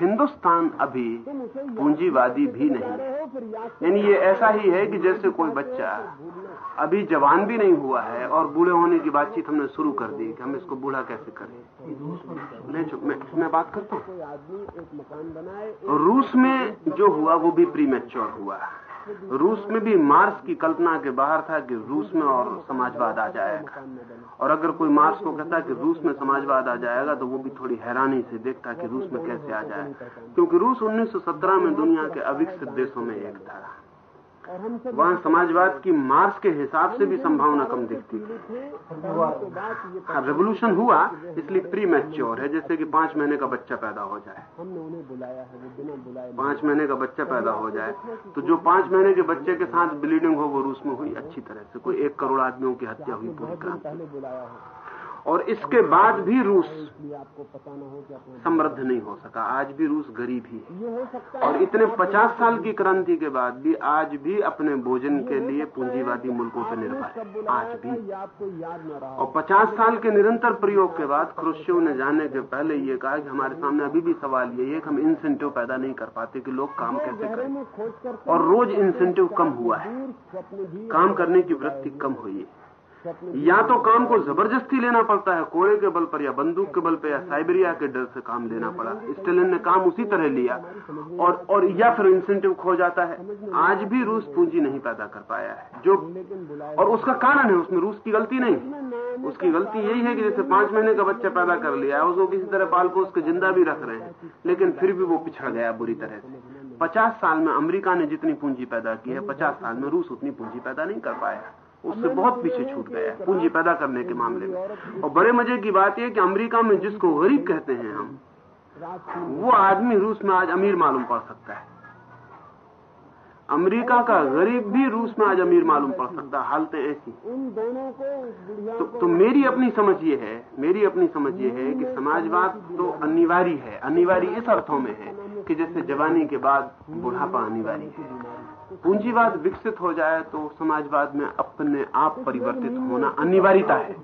हिंदुस्तान अभी पूंजीवादी भी नहीं। है हो यानी ये ऐसा ही है कि जैसे कोई बच्चा अभी जवान भी नहीं हुआ है और बूढ़े होने की बातचीत हमने शुरू कर दी कि हम इसको बूढ़ा कैसे करें। मैं चुप मैं, मैं बात करता हूँ। रूस में जो हुआ वो भी प्री हुआ। रूस में भी मार्स की कल्पना के बाहर था कि रूस में और समाजवाद आ जाएगा। और अगर कोई मार्स को कहता कि रूस में समाजवाद आ जाएगा तो वो भी थोड़ी हैरानी से देखता कि रूस में कैसे आ जाए। क्योंकि रूस 1917 में दुनिया के अविकसित देशों में एक था। वहाँ समाजवाद की मार्क्स के हिसाब से भी संभावना कम दिखती थी। थे तो हाँ रेवोल्यूशन हुआ इसलिए प्री मैच्योर है जैसे कि पाँच महीने का बच्चा पैदा हो जाए। हमने उन्हें बुलाया है वो बिना बुलाए पाँच महीने का बच्चा पैदा हो जाए। तो जो पाँच महीने के बच्चे के साथ ब्लीडिंग हो वो रूस में हुई अच्छी तरह से। कोई एक करोड़ आदमियों की हत्या हुई पूरी क्रांति। बुलाया है। और इसके बाद भी रूस समृद्ध नहीं हो सका। आज भी रूस गरीब ही है। और इतने पचास साल की क्रांति के बाद भी आज भी अपने भोजन के लिए पूंजीवादी मुल्कों पर निर्भर है। आज भी। और पचास साल के निरंतर प्रयोग के बाद क्रुश्चेव ने जाने के पहले ये कहा कि हमारे सामने अभी भी सवाल ये है कि हम इंसेंटिव पैदा नहीं कर पाते कि लोग काम कैसे करें। और रोज इंसेंटिव कम हुआ है। काम करने की वृत्ति कम हुई है। या तो काम को ज़बरदस्ती लेना पड़ता है, कोड़े के बल पर या बंदूक के बल पर या साइबेरिया के डर से काम लेना पड़ा। स्टेलिन ने काम उसी तरह लिया और और या फिर इंसेंटिव खो जाता है। आज भी रूस पूंजी नहीं पैदा कर पाया है। जो, और उसका कारण है, उसमें रूस की गलती नहीं। उसकी गलती यही है कि जैसे पाँच महीने का बच्चा पैदा कर लिया उसको किसी तरह पाल के ज़िंदा भी रख रहे हैं, लेकिन फिर भी वो पिछड़ गया बुरी तरह से। पचास साल में अमेरिका ने जितनी पूंजी पैदा की है, पचास साल में रूस उतनी पूंजी पैदा नहीं कर पाया। उससे बहुत पीछे छूट गया है पूंजी पैदा करने के मामले में। और बड़े मज़े की बात यह कि अमेरिका में जिसको गरीब कहते हैं हम वो आदमी रूस में आज अमीर मालूम पड़ सकता है। अमेरिका का गरीब भी रूस में आज अमीर मालूम पड़ सकता है हालतें ऐसी। तो, तो मेरी अपनी समझ ये है मेरी अपनी समझ ये है कि समाजवाद तो अनिवार्य है अनिवार्य इस अर्थों में है कि जैसे जवानी के बाद बुढ़ापा अनिवार्य है। पूंजीवाद विकसित हो जाए तो समाजवाद में अपने आप परिवर्तित होना अनिवार्यता है।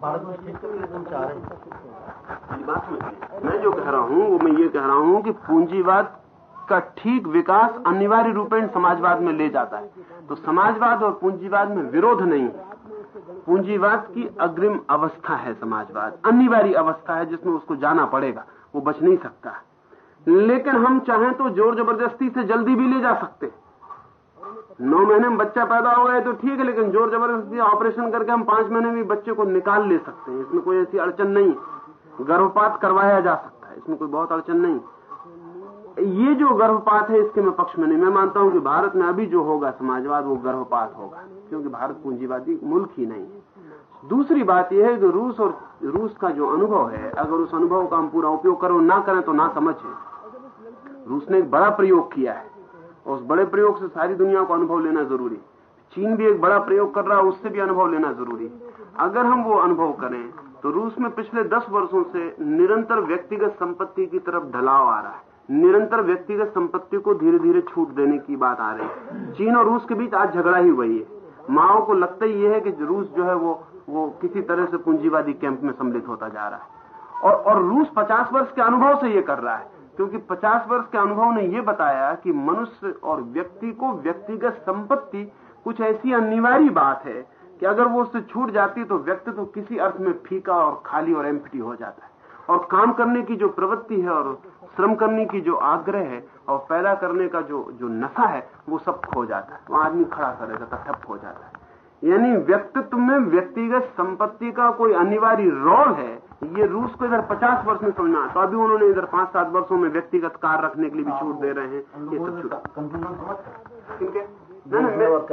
मैं जो कह रहा हूँ, वो मैं ये कह रहा हूँ कि पूंजीवाद का ठीक विकास अनिवार्य रूपेण समाजवाद में ले जाता है। तो समाजवाद और पूंजीवाद में विरोध नहीं पूंजीवाद की अग्रिम अवस्था है समाजवाद। अनिवार्य अवस्था है जिसमें उसको जाना पड़ेगा। वो बच नहीं सकता। लेकिन हम चाहें तो ज़ोर ज़बरदस्ती से जल्दी भी ले जा सकते नौ महीने में बच्चा पैदा हो है तो ठीक है, लेकिन ज़ोर ज़बरदस्ती ऑपरेशन करके हम पाँच महीने में बच्चे को निकाल ले सकते हैं। इसमें कोई ऐसी अड़चन नहीं गर्भपात करवाया जा सकता है। इसमें कोई बहुत अड़चन नहीं ये जो गर्भपात है, इसके मैं पक्ष में नहीं। मैं मानता हूँ कि भारत में अभी जो होगा समाजवाद, वो गर्भपात होगा, क्योंकि भारत पूंजीवादी मुल्क ही नहीं दूसरी बात यह है कि रूस और रूस का जो अनुभव है, अगर उस अनुभव का हम पूरा उपयोग करो ना करें तो ना समझ। है रूस ने एक बड़ा प्रयोग किया है। उस बड़े प्रयोग से सारी दुनिया को अनुभव लेना ज़रूरी। चीन भी एक बड़ा प्रयोग कर रहा है, उससे भी अनुभव लेना ज़रूरी। अगर हम वो अनुभव करें तो रूस में पिछले दस वर्षों से निरंतर व्यक्तिगत संपत्ति की तरफ़ ढलाव आ रहा है। निरंतर व्यक्तिगत संपत्ति को धीरे धीरे छूट देने की बात आ रही है। चीन और रूस के बीच आज झगड़ा ही वही है। माओ को लगता ही है कि रूस जो है वो वो किसी तरह से पूंजीवादी कैंप में सम्मिलित होता जा रहा है। और और रूस 50 वर्ष के अनुभव से ये कर रहा है। क्योंकि 50 वर्ष के अनुभव ने यह बताया कि मनुष्य और व्यक्ति को व्यक्तिगत संपत्ति कुछ ऐसी अनिवार्य बात है कि अगर वो उससे छूट जाती तो व्यक्ति तो किसी अर्थ में फीका और खाली और एम्प्टी हो जाता है। और काम करने की जो प्रवृत्ति है और श्रम करने की जो आग्रह है और पैदा करने का जो जो नशा है, वो सब खो जाता है। तो आदमी खड़ा सा रहता ठप हो जाता है। यानी व्यक्तित्व में व्यक्तिगत संपत्ति का कोई अनिवार्य रोल है ये रूस को इधर 50 वर्ष में समझना तो अभी उन्होंने इधर पाँच सात वर्षों में व्यक्तिगत कार रखने के लिए भी छूट दे रहे हैं। ये सब छूट।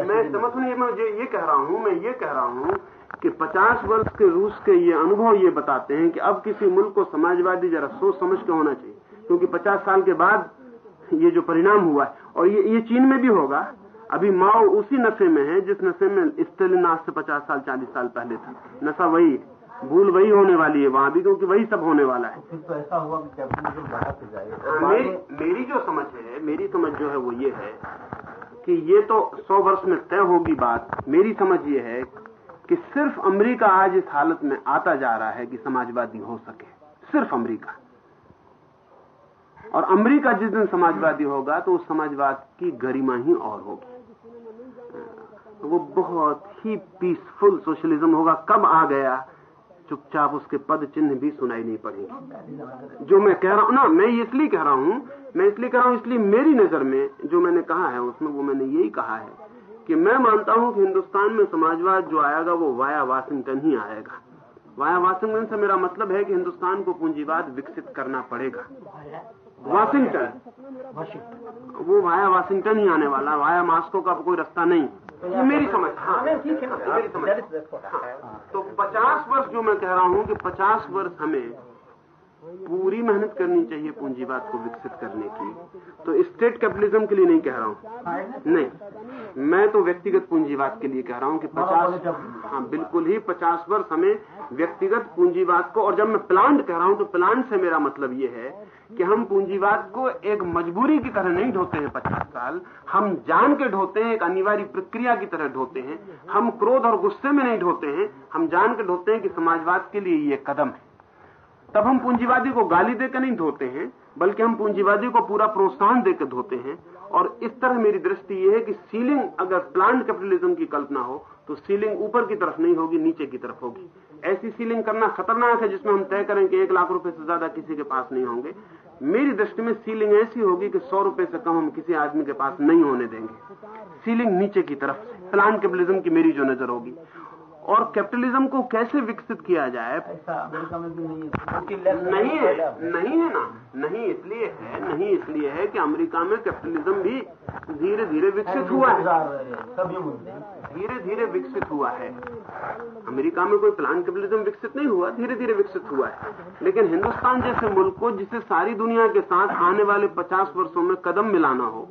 मैं समझ नहीं मैं ये कह रहा हूँ मैं ये कह रहा हूँ कि 50 वर्ष के रूस के ये अनुभव ये बताते हैं कि अब किसी मुल्क को समाजवादी जरा सोच समझ के होना चाहिए क्योंकि 50 साल के बाद ये जो परिणाम हुआ है और ये ये चीन में भी होगा। अभी माओ उसी नशे में है जिस नशे में स्टेलिन आज से 50 साल 40 साल पहले था। नशा वही भूल वही होने वाली है वहाँ भी क्योंकि वही सब होने वाला है। तो ऐसा हुआ कि कैपिटलिज्म बढ़ाते जाएगा हाँ, मेरी मेरी जो समझ है मेरी समझ जो है वो ये है कि ये तो सौ वर्ष में तय होगी बात। मेरी समझ ये है कि सिर्फ़ अमेरिका आज इस हालत में आता जा रहा है कि समाजवादी हो सके। सिर्फ़ अमेरिका। और अमेरिका जिस दिन समाजवादी होगा तो उस समाजवाद की गरिमा ही और होगी। वो बहुत ही पीसफुल सोशलिज्म होगा। कब आ गया? चुपचाप उसके पद चिन्ह भी सुनाई नहीं पड़ेंगे। जो मैं कह रहा हूँ ना मैं इसलिए कह रहा हूँ मैं इसलिए कह रहा हूँ इसलिए मेरी नज़र में जो मैंने कहा है उसमें वो मैंने यही कहा है कि मैं मानता हूँ कि हिंदुस्तान में समाजवाद जो आएगा वो वाया वाशिंगटन ही आएगा। वाया वाशिंगटन से मेरा मतलब है कि हिंदुस्तान को पूंजीवाद विकसित करना पड़ेगा। वाशिंगटन? वो वाया वाशिंगटन ही आने वाला वाया मास्को का कोई रास्ता नहीं। मेरी समझ हाँ। मेरी समझ। हाँ, तो 50 वर्ष जो मैं कह रहा हूँ कि 50 वर्ष हमें पूरी मेहनत करनी चाहिए पूंजीवाद को विकसित करने की। तो स्टेट कैपिटलिज्म के लिए नहीं कह रहा हूँ। नहीं मैं तो व्यक्तिगत पूंजीवाद के लिए कह रहा हूँ कि 50 हाँ बिल्कुल ही 50 वर्ष हमें व्यक्तिगत पूंजीवाद को और जब मैं प्लांट कह रहा हूँ तो प्लांट से मेरा मतलब ये है कि हम पूंजीवाद को एक मजबूरी की तरह नहीं ढोते हैं पचास साल। हम जान के ढोते हैं एक अनिवार्य प्रक्रिया की तरह ढोते हैं। हम क्रोध और गुस्से में नहीं ढोते हैं। हम जान के ढोते हैं कि समाजवाद के लिए ये कदम है। तब हम पूंजीवादी को गाली देकर नहीं धोते हैं, बल्कि हम पूंजीवादी को पूरा प्रोत्साहन देकर धोते हैं। और इस तरह मेरी दृष्टि यह है कि सीलिंग अगर प्लांट कैपिटलिज्म की कल्पना हो तो सीलिंग ऊपर की तरफ़ नहीं होगी, नीचे की तरफ़ होगी। ऐसी सीलिंग करना खतरनाक है, जिसमें हम तय करें कि एक लाख रुपए से ज़्यादा किसी के पास नहीं होंगे। मेरी दृष्टि में सीलिंग ऐसी होगी कि सौ रुपए से कम हम किसी आदमी के पास नहीं होने देंगे। सीलिंग नीचे की तरफ़ प्लान कैपिटलिज्म की मेरी जो नज़र होगी। और कैपिटलिज्म को कैसे विकसित किया जाए? ऐसा अमेरिका में भी नहीं है। नहीं है नहीं है ना? नहीं इसलिए है नहीं इसलिए है कि अमेरिका में कैपिटलिज्म भी धीरे धीरे विकसित हुआ है। धीरे धीरे विकसित हुआ है। अमेरिका में कोई प्लान कैपिटलिज्म विकसित नहीं हुआ धीरे धीरे विकसित हुआ है। लेकिन हिंदुस्तान जैसे मुल्क को जिसे सारी दुनिया के साथ आने वाले 50 वर्षों में कदम मिलाना हो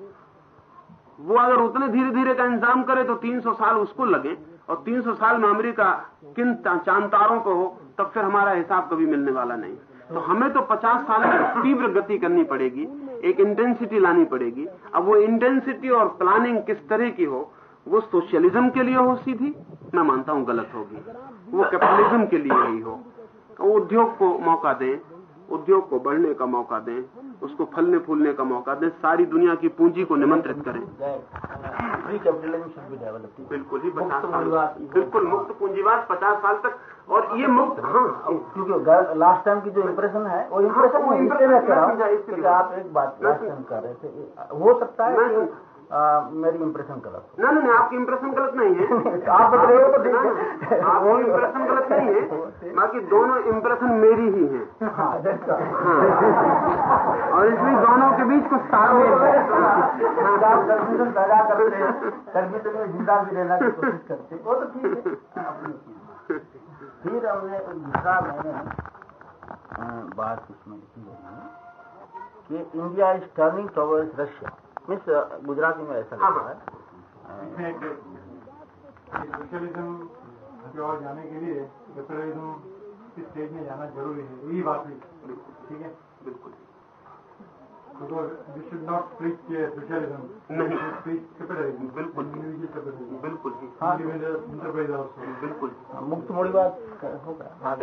वो अगर उतने धीरे धीरे का इंतज़ाम करे तो 300 साल उसको लगे। और 300 साल में अमेरिका किन चाँद तारों को हो, तब फिर हमारा हिसाब कभी मिलने वाला नहीं। तो हमें तो 50 साल में तीव्र गति करनी पड़ेगी, एक इंटेंसिटी लानी पड़ेगी। अब वो इंटेंसिटी और प्लानिंग किस तरह की हो, वो सोशलिज्म के लिए हो सीधी, मैं मानता हूँ गलत होगी। वो कैपिटलिज्म के लिए ही हो। उद्योग को मौका दें, उद्योग को बढ़ने का मौका दें उसको फलने फूलने का मौका दें सारी दुनिया की पूंजी को निमंत्रित करें। बिल्कुल ही पचास साल बिल्कुल मुक्त पूंजीवाद पचास साल तक और ये मुक्त हाँ क्योंकि लास्ट टाइम की जो इम्प्रेशन है वो इम्प्रेशन वो इम्प्रेशन हूँ आप एक बात कर रहे थे हो सकता है कि मेरी इम्प्रेशन गलत ना नहीं आपकी इम्प्रेशन गलत नहीं है। *laughs* आप बता रहे हो तो है। आपकी इम्प्रेशन गलत नहीं है *laughs* बाकी दोनों इम्प्रेशन मेरी ही है। हाँ, हाँ। और इसलिए दोनों के बीच कुछ हैं। कंफ्यूजन में ज़िंदा भी रहना की कोशिश करते वो तो ठीक है। फिर हमने दूसरा मैंने बात इसमें लिखी है कि India is turning towards Russia miss Gujarati uh, में ऐसा हाँ, है। हाँ। सोशलिज्म और जाने के लिए लिबरलिज्म स्टेज में जाना ज़रूरी है। यही बात है। ठीक है? बिल्कुल। वी शुड नॉट सोशलिज्म बिल्कुल। बिल्कुल। uh, बिल्कुल। हाँ, मुक्त मोड़ी बात होगा हाँ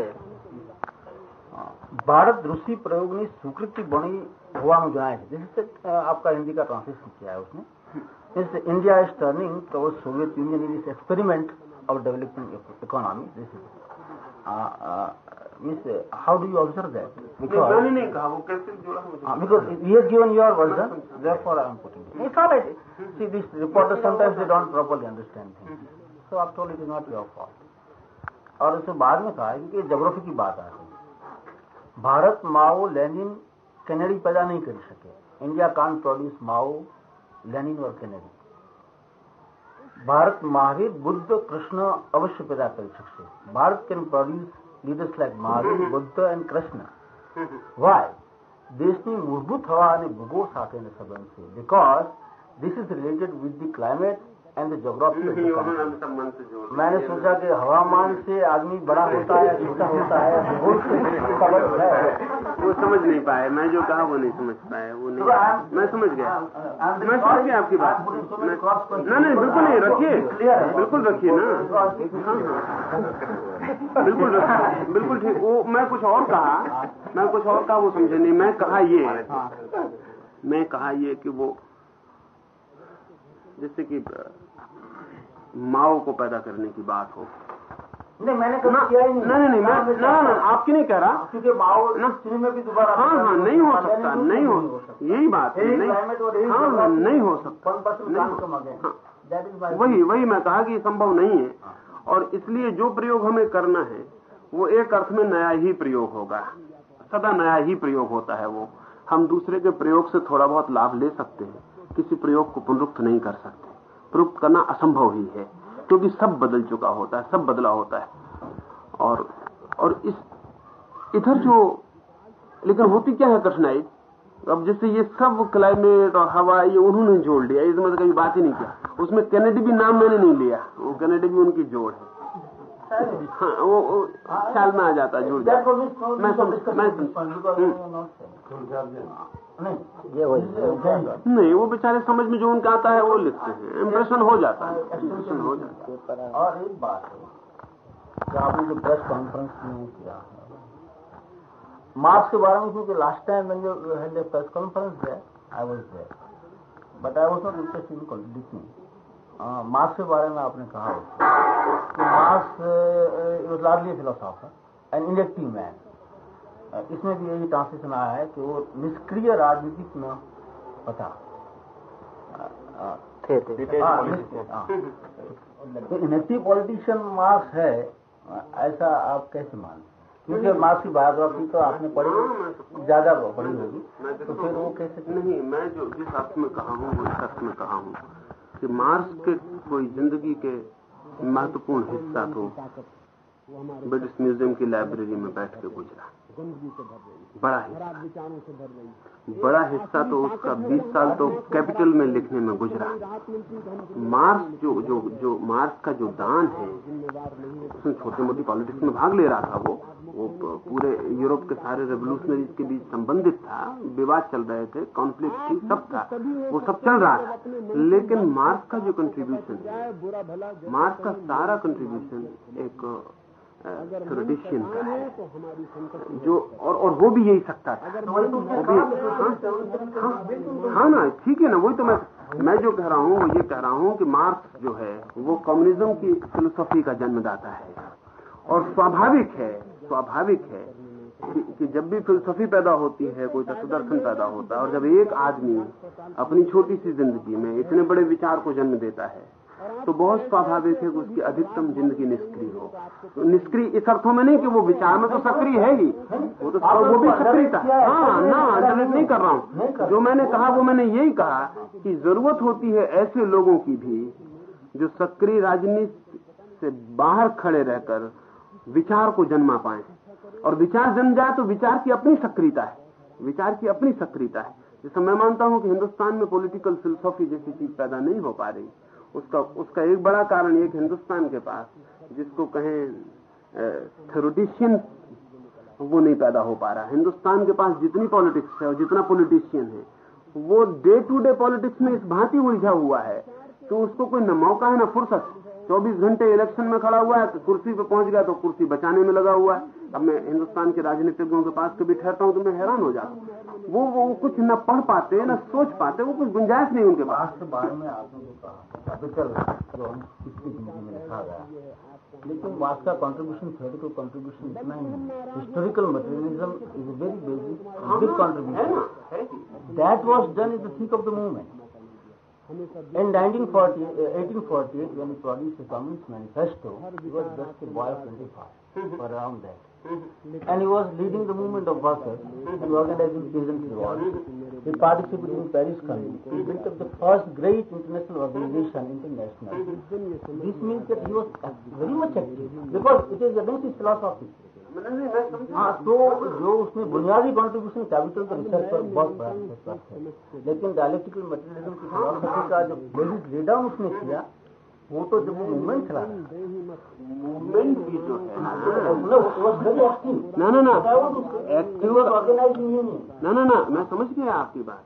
भारत रूसी प्रयोग ने स्वीकृति बनी हुआ जाए जिससे आपका हिंदी का ट्रांसलेशन किया है उसने। जैसे India is turning toward Soviet Union in this experiment और डेवलपमेंट इकोनॉमी जैसे means how do you observe that because because you has given your version therefore I am putting it's all right see this sometimes they don't properly understand thing so after all it is not your fault और उसने बाद में कहा है कि geography की बात आ रही है। भारत माओ लेनिन कैनेडी पैदा नहीं कर सके India can produce Mao Lenin और कैनेडी ભારત મહાવીર બુદ્ધ કૃષ્ણ અવશ્ય પેદા કરી શકશે Bharat can produce leaders like Mahavir Buddha and Krishna why દેશની મૂળભૂત હવા અને ભૂગોળ સાથેનો સંબંધ છે because this is related with the climate and geography मैंने सोचा कि हवामान से आदमी बड़ा होता है छोटा होता है है। वो समझ नहीं पाए। मैं जो कहा वो नहीं समझ पाए वो नहीं। मैं समझ गया। मैं समझ गया आपकी बात। नहीं नहीं बिल्कुल नहीं रखिए। बिल्कुल रखिए ना। बिल्कुल रखिए बिल्कुल ठीक। वो मैं कुछ और कहा। मैं कुछ और कहा वो समझे नहीं। मैं कहा ये। मैं कहा ये कि वो जैसे कि माओ को पैदा करने की बात हो। नहीं मैंने कभी किया ही नहीं। नहीं नहीं मैं ना ना आपकी नहीं कह रहा। क्योंकि माओ सिने में भी दोबारा हाँ हाँ नहीं हो सकता नहीं हो यही बात है नहीं। हाँ हाँ। नहीं हो सकता। वही वही मैं कहा कि संभव नहीं है। और इसलिए जो प्रयोग हमें करना है वो एक अर्थ में नया ही प्रयोग होगा। सदा नया ही प्रयोग होता है वो। हम दूसरे के प्रयोग से थोड़ा बहुत लाभ ले सकते हैं। किसी प्रयोग को पुनरुक्त नहीं कर सकते। प्रयुक्त करना असंभव ही है, क्योंकि सब बदल चुका होता है, सब बदला होता है। और और इस, इधर जो, लेकिन होती क्या है कठिनाई? अब जैसे ये सब क्लाइमेट और हवा ये उन्होंने जोड़ लिया इसमें तो कभी बात ही नहीं किया। उसमें कैनेडी भी नाम मैंने नहीं लिया, वो कैनेडी भी उनकी जोड़ है। हाँ वो, ख्याल में आ जाता जुड़ जाता मैं मैं नहीं वो बेचारे समझ में जो उनका आता है वो लिखते हैं। इम्प्रेशन हो जाता है। इम्प्रेशन हो जाता है। और एक बात है आपने जो प्रेस कॉन्फ्रेंस में किया मार्क्स के बारे में क्योंकि last time you had a press conference there, I was there. But I was not interested in contradicting. Marx के बारे में आपने कहा Marx was largely philosopher and elective man इसमें भी यही ट्रांसलेशन आया है कि वो निष्क्रिय राजनीतिक न पता थे थे। तो इनेक्टिव पॉलिटिशियन मार्क्स है। ऐसा आप कैसे मानते क्योंकि मार्क्स की बायोग्राफी तो आपने पढ़ी ज़्यादा पढ़ी होगी। तो फिर वो कैसे नहीं मैं जो जिस अर्थ में कहा हूँ वो इस अर्थ में कहा हूँ कि मार्क्स के कोई ज़िंदगी के महत्वपूर्ण हिस्सा तो ब्रिटिश म्यूज़ियम की लाइब्रेरी में बैठ के गुजरा। बड़ा हिस्सा। बड़ा हिस्सा तो उसका 20 साल तो कैपिटल में लिखने में गुजरा। मार्क्स जो जो जो मार्क्स का जो दान है उसमें छोटी मोटी पॉलिटिक्स में भाग ले रहा था वो। वो पूरे यूरोप के सारे रेवोल्यूशनरीज के बीच संबंधित था विवाद चल रहे थे कॉन्फ्लिक्ट थी सब था। वो सब चल रहा था। लेकिन मार्क्स का जो कंट्रीब्यूशन है मार्क्स का सारा कंट्रीब्यूशन एक थ्योरेटिशियन का है। जो और और वो भी यही सकता था। वो भी हाँ, हाँ ना ठीक है ना वही तो मैं मैं जो कह रहा हूँ वो ये कह रहा हूँ कि मार्क्स जो है वो कम्युनिज्म की फिलोसफी का जन्मदाता है। और स्वाभाविक है स्वाभाविक है कि, कि जब भी फिलोसफी पैदा होती है कोई तत्वदर्शन पैदा होता है और जब एक आदमी अपनी छोटी सी ज़िंदगी में इतने बड़े विचार को जन्म देता है तो बहुत स्वाभाविक है कि उसकी अधिकतम ज़िंदगी निष्क्रिय हो। तो निष्क्रिय इस अर्थों में नहीं कि वो विचार में तो सक्रिय है ही। वो तो वो भी सक्रिय था हाँ ना अंडरलेट नहीं कर रहा हूँ। जो मैंने कहा, वो मैंने यही कहा कि ज़रूरत होती है ऐसे लोगों की भी जो सक्रिय राजनीति से बाहर खड़े रहकर विचार को जन्मा पाए। और विचार जन्म जाए तो विचार की अपनी सक्रियता है। विचार की अपनी सक्रियता है। जैसे मैं मानता हूँ कि हिंदुस्तान में पॉलिटिकल फिलोसॉफी जैसी चीज़ पैदा नहीं हो पा रही। उसका उसका एक बड़ा कारण एक हिंदुस्तान के पास, जिसको कहें थेरोटिशियन वो नहीं पैदा हो पा रहा। हिंदुस्तान के पास जितनी पॉलिटिक्स है और जितना पॉलिटिशियन है, वो डे टू डे पॉलिटिक्स में इस भांति उलझा हुआ है तो उसको कोई न मौका है न फुर्सत। 24 घंटे इलेक्शन में खड़ा हुआ है तो कुर्सी पे पहुँच गया तो कुर्सी बचाने में लगा हुआ है। अब मैं हिंदुस्तान के राजनीतिज्ञों के पास कभी ठहरता हूँ तो मैं हैरान हो जाता हूँ। वो वो कुछ न पढ़ पाते न सोच पाते वो कुछ गुंजाइश नहीं उनके पास। बारे में आपने जो कहा हम किसकी ज़िंदगी में लिखा गया लेकिन वास्तव का कंट्रीब्यूशन थ्योरेटिकल कंट्रीब्यूशन इतना ही historical materialism is a very basic big contribution that was done in the think of the movement In 1940, uh, 1848, when he produced the Communist Manifesto, he was just a boy of 25, or around that. And he was leading the movement of workers and organizing peasant revolts. He participated in Paris Commune. He built up the first great international organization, international. This means that he was very much active because it is against his philosophy. हाँ तो जो उसने बुनियादी contribution capital का research पर बहुत बड़ा है लेकिन डायलेक्टिकल मटेरियलिज्म की फिलोसफी का जो बेसिक लीडर उसने किया वो तो जब वो मूवमेंट चला मूवमेंट भी जो है। ना ना ना। एक्टिव ऑर्गेनाइज नहीं ना ना ना। मैं समझ गया आपकी बात।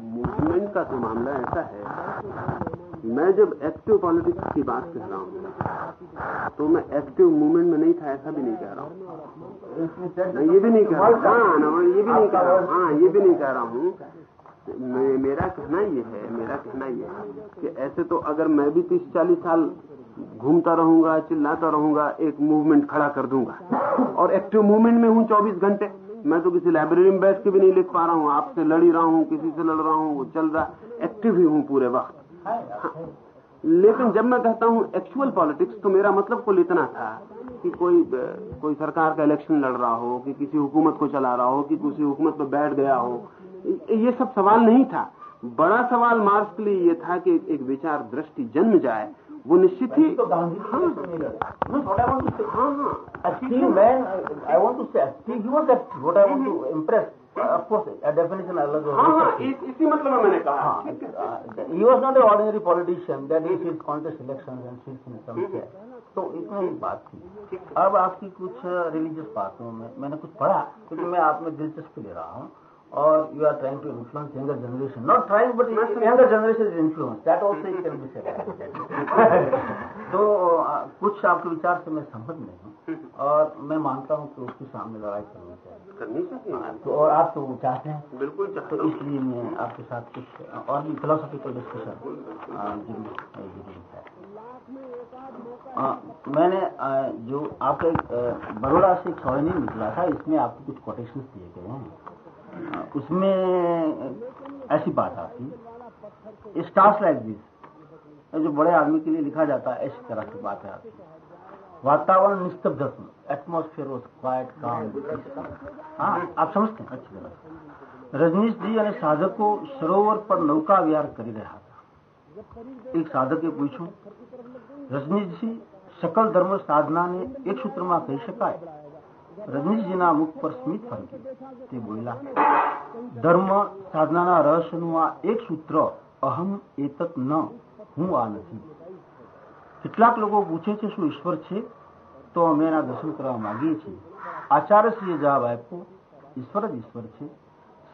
मूवमेंट का तो मामला ऐसा है। मैं जब एक्टिव पॉलिटिक्स की बात कह रहा हूँ तो मैं एक्टिव मूवमेंट में नहीं था ऐसा भी नहीं कह रहा हूँ। मैं ये भी नहीं कह रहा हाँ ना ये भी नहीं कह रहा हूँ। हाँ ये भी नहीं कह रहा हूँ मेरा कहना ये है, मेरा कहना ये है कि ऐसे तो अगर मैं भी तीस चालीस साल घूमता रहूँगा, चिल्लाता रहूँगा, एक मूवमेंट खड़ा कर दूँगा और एक्टिव मूवमेंट में हूँ चौबीस घंटे, मैं तो किसी लाइब्रेरी में बैठ के भी नहीं लिख पा रहा हूँ, आपसे लड़ ही रहा हूँ, किसी से लड़ रहा हूँ, वो चल रहा एक्टिव ही हूँ पूरे वक्त हाँ। लेकिन जब मैं कहता हूँ एक्चुअल पॉलिटिक्स तो मेरा मतलब कुल इतना था कि कोई कोई सरकार का इलेक्शन लड़ रहा हो, कि किसी हुकूमत को चला रहा हो, कि किसी हुकूमत में बैठ गया हो ये सब सवाल नहीं था। बड़ा सवाल मार्क्स के लिए ये था कि एक विचार दृष्टि जन्म जाए वो निश्चित ही तो गांधी हाँ हाँ। मैन आई वांट टू से ही वाज अलग हाँ हाँ इसी मतलब में मैंने कहा। politician that he sees contest elections and sees in some chair. तो इतना ही बात थी। अब आपकी कुछ रिलीजियस बातों में मैंने कुछ पढ़ा क्योंकि मैं आप में दिलचस्पी ले रहा हूँ। और you are trying to influence younger generation not trying but younger generation is influence that also you can be said तो कुछ आपके विचार से मैं सहमत नहीं हूँ। *laughs* और मैं मानता हूँ कि उसके सामने लड़ाई करनी चाहिए। करनी चाहिए। हाँ, तो और आप तो चाहते हैं। बिल्कुल तो चाहता हूँ। इसलिए मैं आपके साथ कुछ और भी फिलोसॉफिकल डिस्कशन है आ, मैंने जो आपका बड़ोड़ा से सौजनी निकला था इसमें आपको कुछ कोटेशन दिए गए हैं। उसमें ऐसी बात आती स्टार्स लाइक दिस जो बड़े आदमी के लिए लिखा जाता है ऐसी तरह की बातें आती वातावरण निस्तब्ध एटमोस्फेयर वॉज क्वाइट काम हाँ आप समझते हैं अच्छी तरह से रजनीश जी અને સાધકો સરોવર પર નૌકા વિહાર કરી રહ્યા હતા એક સાધકે પૂછ્યું રજનીશજી સકલ ધર્મ સાધનાને એક સૂત્રમાં કહી શકાય રજનીશજીના મુખ પર સ્મિત ફરક્યું. તે બોલ્યા, ધર્મ સાધનાના રહસ્યનું આ એક સૂત્ર અહમ એતત ન, હું આ નથી. કેટલાક લોકો પૂછે છે, શું ઈશ્વર છે? તો અમે એના દર્શન કરવા માંગીએ છીએ. આચાર્યશ્રીએ જવાબ આપ્યો, ઈશ્વર જ ઈશ્વર છે,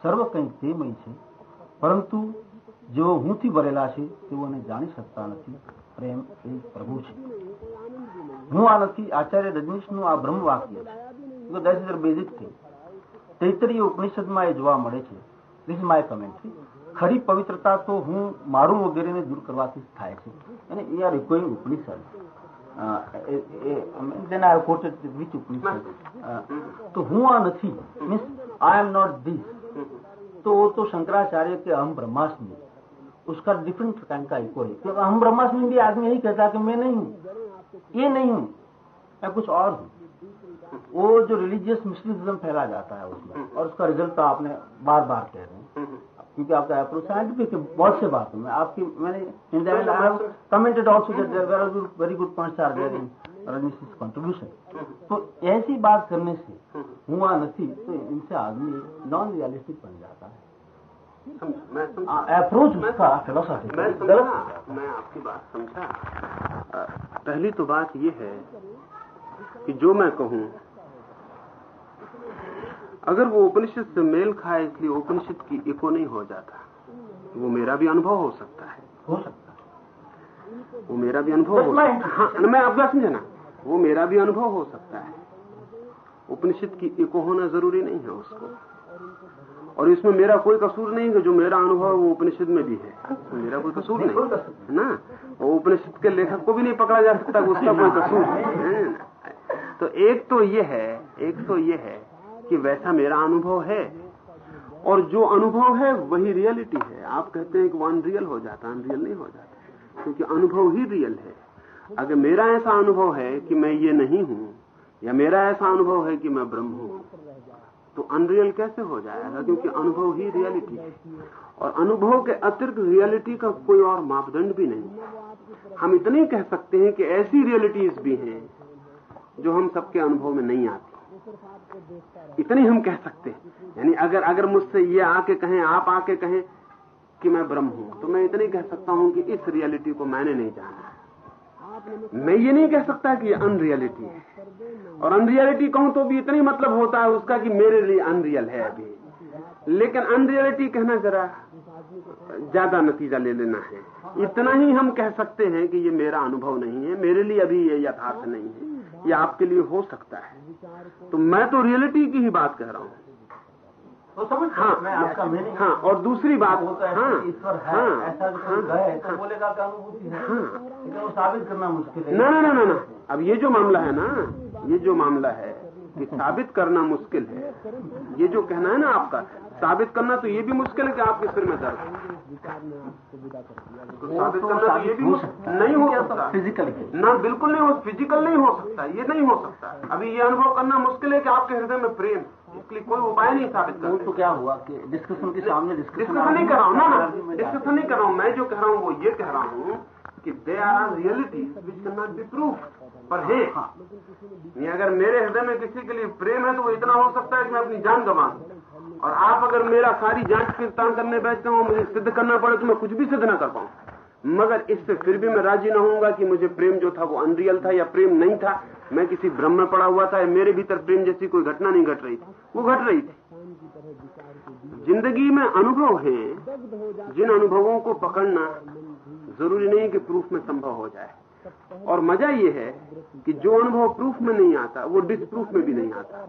સર્વ કંઈક તેમય છે. પરંતુ જેઓ હુંથી ભરેલા છે, તેઓને જાણી શકતા નથી. પ્રેમ એ પ્રભુ છે. હું આ નથી, આચાર્ય રજનીશનું આ બ્રહ્મ વાક્ય છે. That is basic thing Taittiriya ઉપનિષદમાં એ જોવા મળે છે ધીસ ઇઝ માય કમેન્ટ્રી ખરી પવિત્રતા તો હું મારું વગેરેને દૂર કરવાથી જ થાય છે અને એ are echoing Upanishad then I have quoted which Upanishad. Uh, तो હું આ નથી means I am not this तो वो तो शंकराचार्य के हम ब्रह्मास्मि उसका डिफरेंट काइंड का इको है क्योंकि हम ब्रह्मास्मि भी आदमी यही कहता है कि मैं नहीं हूँ ये नहीं हूँ मैं कुछ और हूँ वो जो रिलीजियस मिस्टिसिज्म फैला जाता है उसमें और उसका रिज़ल्ट तो आपने बार बार कह रहे हैं। क्योंकि आपका अप्रोच साइंटिफिक बहुत से बातों में। आपकी मैंने commented also that there are very good points are there in Rajneesh contribution तो ऐसी बात करने से हुआ नहीं तो इनसे आदमी नॉन रियलिस्टिक बन जाता है। अप्रोच उसका फिलोसॉफी मैं समझा। मैं आपकी बात समझा। पहली तो बात यह है कि जो मैं कहूँ अगर वो उपनिषद से मेल खाए इसलिए उपनिषद की इको नहीं हो जाता। वो मेरा भी अनुभव हो सकता है। हो सकता है। वो मेरा भी अनुभव हो सकता है। हाँ मैं आपका समझे ना? वो मेरा भी अनुभव हो सकता है। उपनिषद की इको होना ज़रूरी नहीं है उसको। और इसमें मेरा कोई कसूर नहीं है जो मेरा अनुभव है, वो उपनिषद में भी है। इसमें मेरा कोई कसूर नहीं है ना? वो उपनिषद के लेखक को भी नहीं पकड़ा जा सकता उसका कोई कसूर है? तो एक तो ये है, एक तो ये है कि वैसा मेरा अनुभव है। और जो अनुभव है, वही रियलिटी है। आप कहते हैं कि वो अनरियल हो जाता है अनरियल नहीं हो जाता। क्योंकि अनुभव ही रियल है। अगर मेरा ऐसा अनुभव है कि मैं ये नहीं हूँ, या मेरा ऐसा अनुभव है कि मैं ब्रह्म हूँ तो अनरियल कैसे हो जाएगा? क्योंकि अनुभव ही रियलिटी है। और अनुभव के अतिरिक्त रियलिटी का कोई और मापदंड भी नहीं। हम इतने कह सकते हैं कि ऐसी रियलिटीज भी हैं जो हम सबके अनुभव में नहीं आती। इतनी हम कह सकते हैं। यानी अगर अगर मुझसे ये आके कहें आप आके कहें कि मैं ब्रह्म हूँ तो मैं इतनी कह सकता हूँ कि इस रियलिटी को मैंने नहीं जाना। मैं ये नहीं कह सकता कि ये अनरियलिटी है। और अनरियलिटी कहूँ तो भी इतना मतलब होता है उसका कि मेरे लिए अनरियल है अभी। लेकिन अनरियलिटी कहना जरा ज़्यादा नतीजा ले लेना है। इतना ही हम कह सकते हैं कि ये मेरा अनुभव नहीं है मेरे लिए अभी ये यथार्थ नहीं है। ये आपके लिए हो सकता है। तो मैं तो रियलिटी की ही बात कह रहा हूँ। तो समझ हाँ? मैं आपका मैंने हाँ और दूसरी बात तो हाँ ईश्वर है हाँ ऐसा जो हाँ, है। तो बोलेगा क्या अनुभूति है। हाँ, वो साबित करना मुश्किल है। ना ना ना ना। अब ये जो मामला है ना ये जो मामला है कि साबित करना मुश्किल है। ये जो कहना है ना आपका साबित करना तो ये भी मुश्किल है कि आपके सिर में दर्द तो साबित तो करना तो ये भी मुश्किल- नहीं हो सकता। फिजिकली ना बिल्कुल नहीं हो फ़िज़िकल नहीं हो सकता ये नहीं हो सकता। अभी ये अनुभव करना मुश्किल है कि आपके हृदय में प्रेम इसके लिए कोई उपाय नहीं साबित कर तो क्या हुआ कि डिस्कशन के सामने डिस्कशन नहीं कर रहा हूँ ना ना डिस्कशन नहीं कर रहा हूँ मैं जो कह रहा हूँ वो ये कह रहा हूँ कि they are reality which can not be proof पर है अगर मेरे हृदय में किसी के लिए प्रेम है तो वो इतना हो सकता है कि मैं अपनी जान गंवा और आप अगर मेरा सारी जाँच पड़ताल करने बैठते हो, मुझे सिद्ध करना पड़े तो मैं कुछ भी सिद्ध ना कर पाऊँ। मगर इससे फिर भी मैं राज़ी न होऊँगा कि मुझे प्रेम जो था वो अनरियल था या प्रेम नहीं था। मैं किसी भ्रम में पड़ा हुआ था या मेरे भीतर प्रेम जैसी कोई घटना नहीं घट रही थी। वो घट रही थी। ज़िंदगी में अनुभव हैं। जिन अनुभवों को पकड़ना ज़रूरी नहीं कि प्रूफ में संभव हो जाए। और मज़ा ये है कि जो अनुभव प्रूफ में नहीं आता, वो डिसप्रूफ में भी नहीं आता।